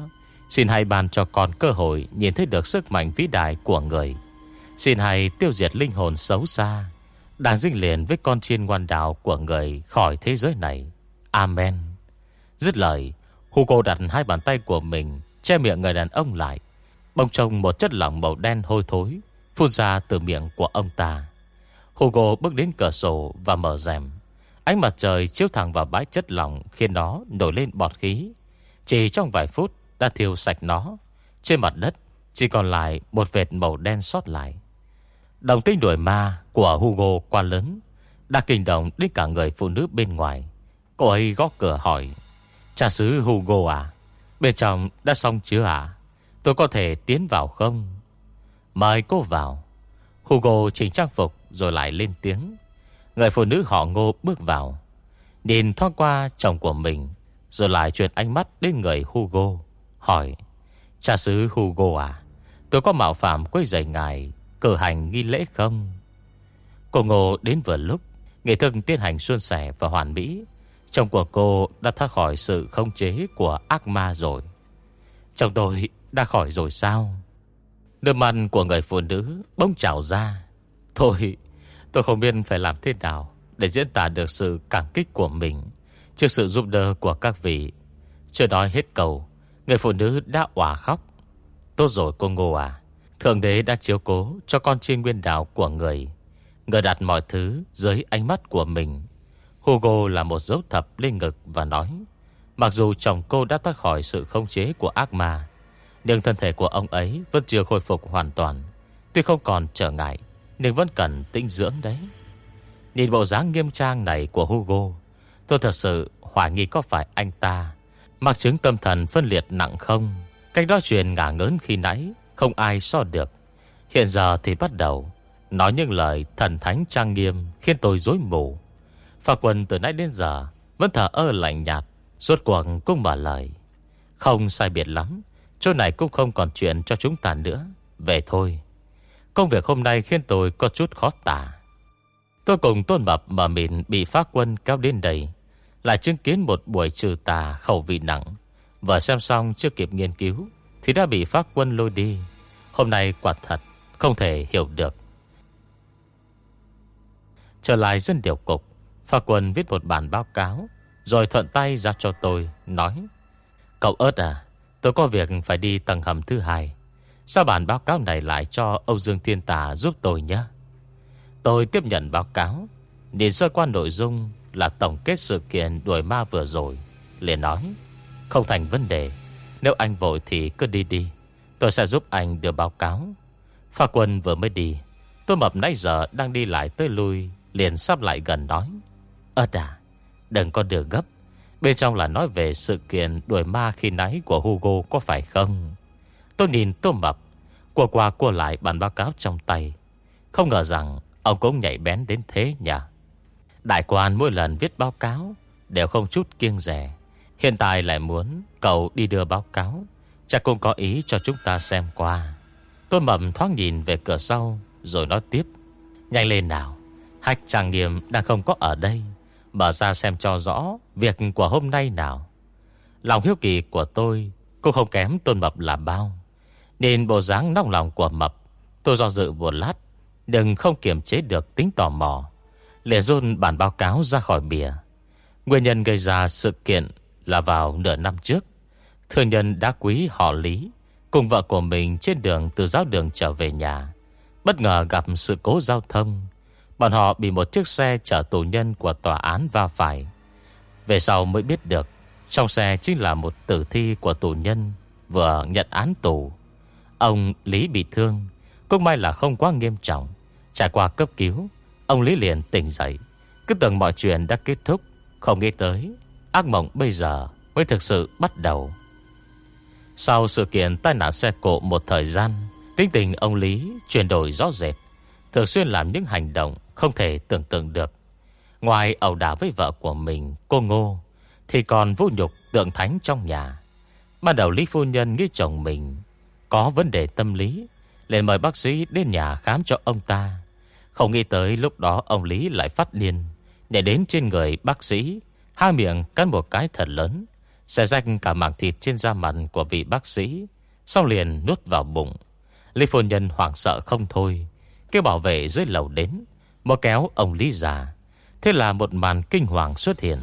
Speaker 1: Xin hãy ban cho con cơ hội Nhìn thấy được sức mạnh vĩ đại của người. Xin hãy tiêu diệt linh hồn xấu xa Đang dinh liền với con chiên ngoan đạo Của người khỏi thế giới này. Amen. Dứt lời, Hugo đặt hai bàn tay của mình, Che miệng người đàn ông lại Bông trông một chất lỏng màu đen hôi thối Phun ra từ miệng của ông ta. Hugo bước đến cửa sổ và mở rèm. Ánh mặt trời chiếu thẳng vào bãi chất lỏng Khiến nó nổi lên bọt khí. Chỉ trong vài phút đã thiêu sạch nó. Trên mặt đất Chỉ còn lại một vệt màu đen sót lại. Đồng tinh đuổi ma Của Hugo quá lớn, Đã kinh động đến cả người phụ nữ bên ngoài. Cô ấy gõ cửa hỏi, Cha xứ Hugo à Bên trong đã xong chưa à Tôi có thể tiến vào không? Mời cô vào. Hugo chỉnh trang phục rồi lại lên tiếng. Người phụ nữ họ ngô bước vào. Nhìn thoát qua chồng của mình, Rồi lại chuyển ánh mắt đến người Hugo, Hỏi, Cha xứ Hugo à Tôi có mạo phạm quấy rầy ngài, Cử hành nghi lễ không? Cô Ngô đến vừa lúc Nghệ thực tiến hành xuân sẻ và hoàn mỹ. Chồng của cô đã thoát khỏi sự không chế Của ác ma rồi. Chồng tôi đã khỏi rồi sao? Nước mặt của người phụ nữ Bông trào ra. Thôi tôi không biết phải làm thế nào Để diễn tả được sự cảm kích của mình Trước sự giúp đỡ của các vị. Chưa nói hết cầu Người phụ nữ đã òa khóc. Tốt rồi, cô Ngô à. Thượng đế đã chiếu cố cho con chiên nguyên đạo của người. Người đặt mọi thứ dưới ánh mắt của mình. Hugo là một dấu thập lên ngực và nói, Mặc dù chồng cô đã thoát khỏi sự không chế của ác ma, Nhưng thân thể của ông ấy vẫn chưa khôi phục hoàn toàn, Tuy không còn trở ngại. Nhưng vẫn cần tinh dưỡng đấy. Nhìn bộ dáng nghiêm trang này của Hugo, Tôi thật sự hoài nghi có phải anh ta. Mặc chứng tâm thần phân liệt nặng không, Cách đó chuyện ngả ngớn khi nãy, Không ai so được. Hiện giờ thì bắt đầu, Nói những lời thần thánh trang nghiêm Khiến tôi dối mù. Phà quân từ nãy đến giờ Vẫn thở ơ lạnh nhạt, Rốt cuộc cũng mở lời. Không sai biệt lắm, Chỗ này cũng không còn chuyện cho chúng ta nữa. Về thôi. Công việc hôm nay khiến tôi có chút khó tả. Tôi cùng tôn mập mà mình bị phá quân kéo đến đây, Lại chứng kiến một buổi trừ tà khẩu vị nặng. Và xem xong chưa kịp nghiên cứu, Thì đã bị phá quân lôi đi. Hôm nay quả thật Không thể hiểu được. Trở lại dân điều cục, Phá quân viết một bản báo cáo, Rồi thuận tay ra cho tôi, Nói, Cậu ớt à Tôi có việc phải đi tầng hầm thứ hai. Sao bản báo cáo này lại cho Âu Dương Thiên Tà giúp tôi nhé? Tôi tiếp nhận báo cáo. Nhìn sơ qua nội dung Là tổng kết sự kiện đuổi ma vừa rồi liền nói Không thành vấn đề. Nếu anh vội thì cứ đi đi. Tôi sẽ giúp anh đưa báo cáo. Pha quân vừa mới đi Tôi mập nãy giờ đang đi lại tới lui Liền sắp lại gần nói Ơ đà, Đừng có đưa gấp. Bên trong là nói về sự kiện đuổi ma khi nãy của Hugo có phải không? Tôi nhìn tôi mập. Cua qua cua lại bản báo cáo trong tay. Không ngờ rằng Ông cũng nhảy bén đến thế nhỉ? Đại quan mỗi lần viết báo cáo Đều không chút kiêng rẻ. Hiện tại lại muốn cậu đi đưa báo cáo. Chắc cũng có ý cho chúng ta xem qua. Tôi mầm thoáng nhìn về cửa sau, Rồi nói tiếp. Nhanh lên nào. Hách trang nghiêm đang không có ở đây. Mở ra xem cho rõ Việc của hôm nay nào. Lòng hiếu kỳ của tôi Cũng không kém tôn mập là bao. Nên bộ dáng nóng lòng của mập, Tôi do dự một lát Đừng không kiềm chế được tính tò mò. Lệ run bản báo cáo ra khỏi bìa. Nguyên nhân gây ra sự kiện Là vào nửa năm trước. Thương nhân đã quý họ Lý, Cùng vợ của mình trên đường từ giáo đường trở về nhà. Bất ngờ gặp sự cố giao thông. Bọn họ bị một chiếc xe chở tù nhân của tòa án va phải. Về sau mới biết được, Trong xe chính là một tử thi của tù nhân Vừa nhận án tù. Ông Lý bị thương, Cũng may là không quá nghiêm trọng. Trải qua cấp cứu, Ông Lý liền tỉnh dậy. Cứ tưởng mọi chuyện đã kết thúc, Không nghĩ tới, Ác mộng bây giờ mới thực sự bắt đầu. Sau sự kiện tai nạn xe cộ một thời gian, Tính tình ông Lý chuyển đổi rõ rệt, Thường xuyên làm những hành động Không thể tưởng tượng được. Ngoài ẩu đả với vợ của mình, Cô Ngô, Thì còn vô nhục tượng thánh trong nhà. Ban đầu Lý Phu Nhân nghĩ chồng mình có vấn đề tâm lý, liền mời bác sĩ đến nhà khám cho ông ta. Không nghĩ tới lúc đó ông Lý lại phát điên, nhảy đến trên người bác sĩ Hai miệng cắn một cái thật lớn Xẻ rách cả mảng thịt trên da mặt của vị bác sĩ, Sau liền nuốt vào bụng. Lý Phu Nhân hoảng sợ không thôi, Kêu bảo vệ dưới lầu đến Một kéo ông Lý già Thế là một màn kinh hoàng xuất hiện.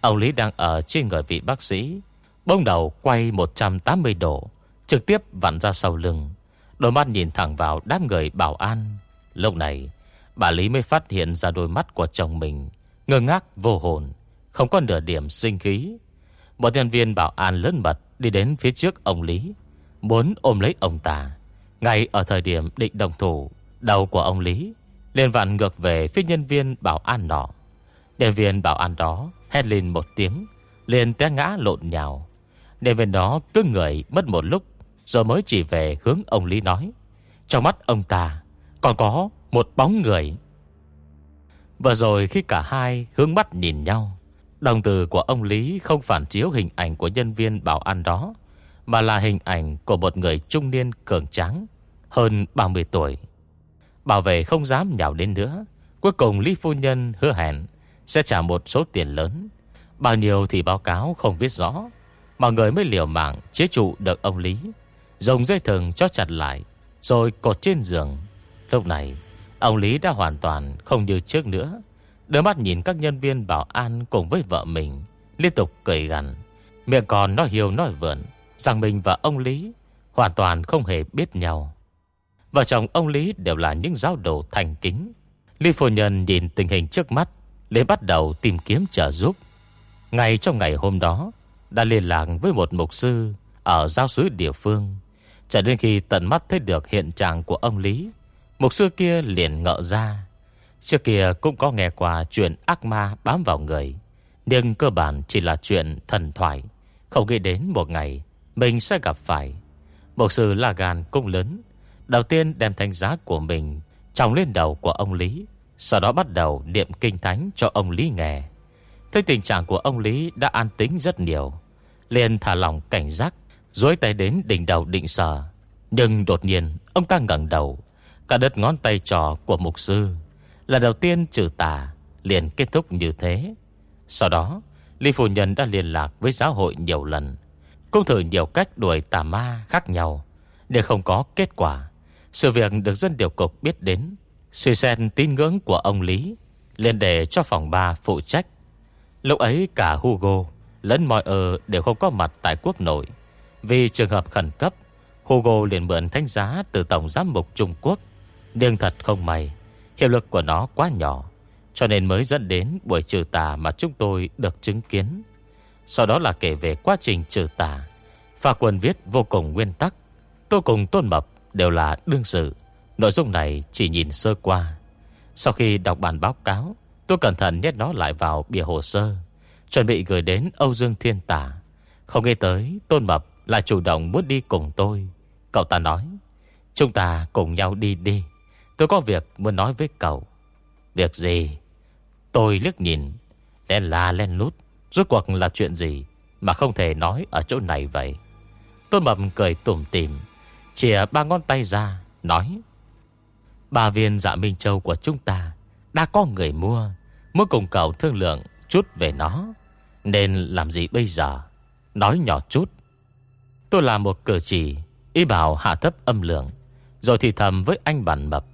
Speaker 1: Ông Lý đang ở trên người vị bác sĩ, Bông đầu quay 180 độ Trực tiếp vặn ra sau lưng. Đôi mắt nhìn thẳng vào đám người bảo an. Lúc này, Bà Lý mới phát hiện ra đôi mắt của chồng mình, Ngơ ngác, vô hồn, Không có nửa điểm sinh khí. Một nhân viên bảo an lớn mật Đi đến phía trước ông Lý, Muốn ôm lấy ông ta. Ngay ở thời điểm định đồng thủ, Đầu của ông Lý liền vặn ngược về phía nhân viên bảo an nọ. Nhân viên bảo an đó Hét lên một tiếng, Liền té ngã lộn nhào. Nhân viên đó cứ người mất một lúc rồi mới chỉ về hướng ông Lý nói. Trong mắt ông ta, Còn có một bóng người. Và rồi khi cả hai hướng mắt nhìn nhau, Đồng từ của ông Lý không phản chiếu hình ảnh của nhân viên bảo an đó, Mà là hình ảnh của một người trung niên cường tráng, Hơn 30 tuổi. Bảo vệ không dám nhào đến nữa, Cuối cùng Lý Phu Nhân hứa hẹn Sẽ trả một số tiền lớn. Bao nhiêu thì báo cáo không biết rõ, Mọi người mới liều mạng chế trụ được ông Lý. Dùng dây thừng cho chặt lại, Rồi cột trên giường. Lúc này, Ông Lý đã hoàn toàn không như trước nữa. Đôi mắt nhìn các nhân viên bảo an Cùng với vợ mình, Liên tục cười gằn. Miệng còn nói hiều nói vượn, Rằng mình và ông Lý Hoàn toàn không hề biết nhau. Vợ chồng ông Lý đều là những giáo đồ thành kính. Lý phu nhân nhìn tình hình trước mắt Để bắt đầu tìm kiếm trợ giúp. Ngay trong ngày hôm đó, Đã liên lạc với một mục sư Ở giáo sứ địa phương. Cho đến khi tận mắt thấy được hiện trạng của ông Lý, Mục sư kia liền ngợ ra. Trước kia cũng có nghe qua chuyện ác ma bám vào người, Nhưng cơ bản chỉ là chuyện thần thoại. Không nghĩ đến một ngày, Mình sẽ gặp phải. Mục sư là gan cũng lớn, Đầu tiên đem thanh giá của mình Tròng lên đầu của ông Lý, Sau đó bắt đầu niệm kinh thánh cho ông Lý nghe. Thấy tình trạng của ông Lý đã an tính rất nhiều, liền thả lòng cảnh giác. Dối tay đến đỉnh đầu định sờ. Nhưng đột nhiên, ông ta ngẩn đầu. Cả đất ngón tay trò của mục sư Là đầu tiên trừ tà, Liền kết thúc như thế. Sau đó, Lý Phu Nhân đã liên lạc với giáo hội nhiều lần, Cũng thử nhiều cách đuổi tà ma khác nhau Để không có kết quả. Sự việc được dân điều cục biết đến, Suy xen tín ngưỡng của ông Lý, liền để cho phòng 3 phụ trách. Lúc ấy cả Hugo Lẫn mọi ờ đều không có mặt tại quốc nội. Vì trường hợp khẩn cấp Hugo liền mượn thanh giá Từ Tổng Giám mục Trung Quốc Nhưng thật không may Hiệu lực của nó quá nhỏ Cho nên mới dẫn đến buổi trừ tà Mà chúng tôi được chứng kiến Sau đó là kể về quá trình trừ tà Pha quân viết vô cùng nguyên tắc Tôi cùng Tôn Mập đều là đương sự. Nội dung này chỉ nhìn sơ qua. Sau khi đọc bản báo cáo, tôi cẩn thận nhét nó lại vào bìa hồ sơ, chuẩn bị gửi đến Âu Dương Thiên Tả. Không nghe tới, Tôn Mập lại chủ động muốn đi cùng tôi. Cậu ta nói, chúng ta cùng nhau đi đi. Tôi có việc muốn nói với cậu. Việc gì? Tôi liếc nhìn, Lên la lên lút. Rốt cuộc là chuyện gì mà không thể nói ở chỗ này vậy? Tôn Mập cười tủm tìm Chìa ba ngón tay ra Nói Ba viên dạ Minh Châu của chúng ta Đã có người mua Muốn cùng cậu thương lượng chút về nó Nên làm gì bây giờ Nói nhỏ chút Tôi làm một cử chỉ Ý bảo hạ thấp âm lượng, Rồi thì thầm với anh bản mập.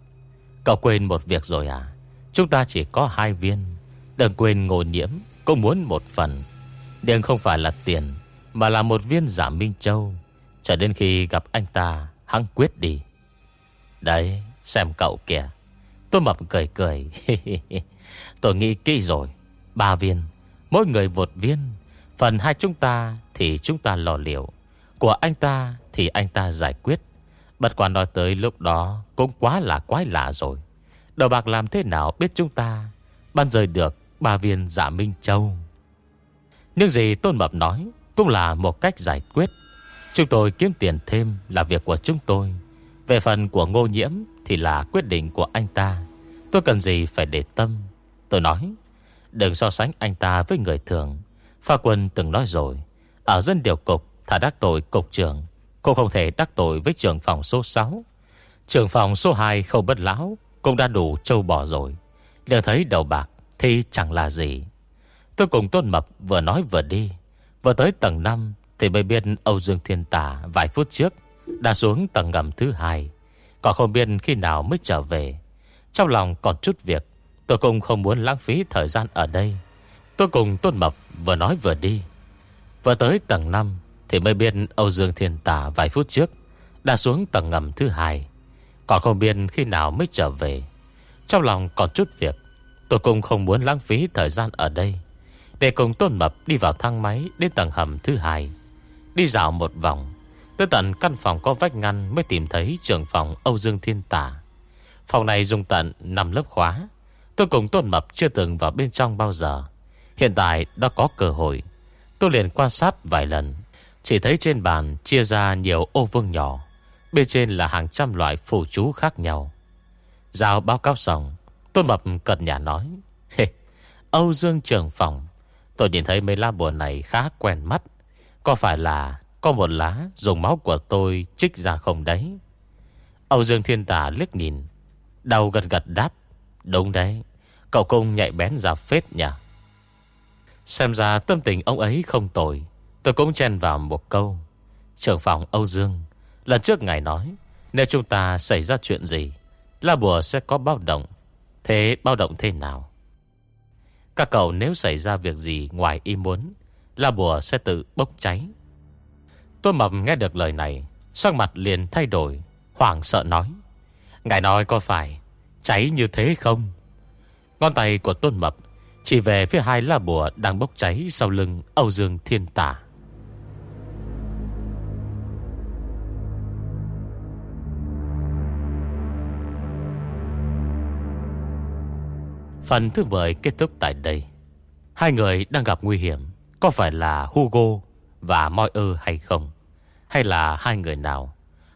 Speaker 1: Cậu quên một việc rồi à? Chúng ta chỉ có hai viên. Đừng quên ngồi nhiễm, Cũng muốn một phần. Nhưng không phải là tiền, Mà là một viên giả Minh Châu. Cho đến khi gặp anh ta, Hắn quyết đi. Đấy, xem cậu kìa. Tôi mập cười cười. Tôi nghĩ kỹ rồi. Ba viên, Mỗi người một viên. Phần hai chúng ta thì chúng ta lò liệu. Của anh ta thì anh ta giải quyết. Bất quả nói tới lúc đó Cũng quá là quái lạ rồi. Đầu bạc làm thế nào biết chúng ta? Ban rời được ba viên giả Minh Châu. Nhưng gì Tôn Mập nói Cũng là một cách giải quyết. Chúng tôi kiếm tiền thêm là việc của chúng tôi. Về phần của ngô nhiễm Thì là quyết định của anh ta. Tôi cần gì phải để tâm? Tôi nói, Đừng so sánh anh ta với người thường. Pha quân từng nói rồi, Ở dân điều cục Thả đắc tội cục trưởng. Cô không thể đắc tội với trưởng phòng số 6 Trưởng phòng số 2 không bất lão, Cũng đã đủ trâu bò rồi. Đều thấy đầu bạc Thì chẳng là gì. Tôi cùng Tôn Mập vừa nói vừa đi. Vừa tới tầng 5 Thì mới biết Âu Dương Thiên Tà Vài phút trước Đã xuống tầng ngầm thứ hai. Còn không biết khi nào mới trở về. Trong lòng còn chút việc, Tôi cũng không muốn lãng phí thời gian ở đây. Tôi cùng Tôn Mập vừa nói vừa đi. Vừa tới tầng 5 thì mới biết Âu Dương Thiên Tả vài phút trước Đã xuống tầng ngầm thứ hai. Còn không biết khi nào mới trở về. Trong lòng còn chút việc, Tôi cũng không muốn lãng phí thời gian ở đây. Để cùng Tôn Mập đi vào thang máy Đến tầng hầm thứ hai. Đi dạo một vòng, Tới tận căn phòng có vách ngăn Mới tìm thấy trưởng phòng Âu Dương Thiên Tả Phòng này dùng tận 5 lớp khóa. Tôi cùng Tôn Mập chưa từng vào bên trong bao giờ. Hiện tại đã có cơ hội. Tôi liền quan sát vài lần. Chỉ thấy trên bàn chia ra nhiều ô vương nhỏ, Bên trên là hàng trăm loại phù chú khác nhau. Giao báo cáo xong, Tôn Mập cật nhà nói Âu Dương trưởng phòng, Tôi nhìn thấy mấy lá bùa này khá quen mắt. Có phải là Có một lá dùng máu của tôi Trích ra không đấy? Âu Dương thiên tả liếc nhìn Đầu gật gật đáp, Đúng đấy, Cậu công nhạy bén ra phết nhỉ. Xem ra tâm tình ông ấy không tồi. Tôi cũng chen vào một câu. Trưởng phòng Âu Dương, Lần trước ngài nói, Nếu chúng ta xảy ra chuyện gì, La bùa sẽ có báo động. Thế báo động thế nào? Các cậu nếu xảy ra việc gì ngoài ý muốn, La bùa sẽ tự bốc cháy. Tôi mập nghe được lời này, Sắc mặt liền thay đổi, Hoảng sợ nói, Ngài nói có phải cháy như thế không? Ngón tay của Tôn Mập Chỉ về phía hai La bùa đang bốc cháy Sau lưng Âu Dương Thiên Tả Phần thứ 10 kết thúc tại đây Hai người đang gặp nguy hiểm, Có phải là Hugo và Moi ơ hay không Hay là hai người nào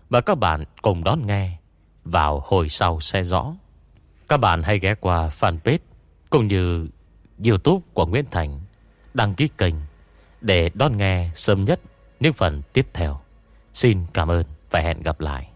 Speaker 1: Và các bạn cùng đón nghe Vào hồi sau sẽ rõ các bạn hãy ghé qua fanpage cũng như youtube của Nguyễn Thành, đăng ký kênh để đón nghe sớm nhất những phần tiếp theo. Xin cảm ơn và hẹn gặp lại.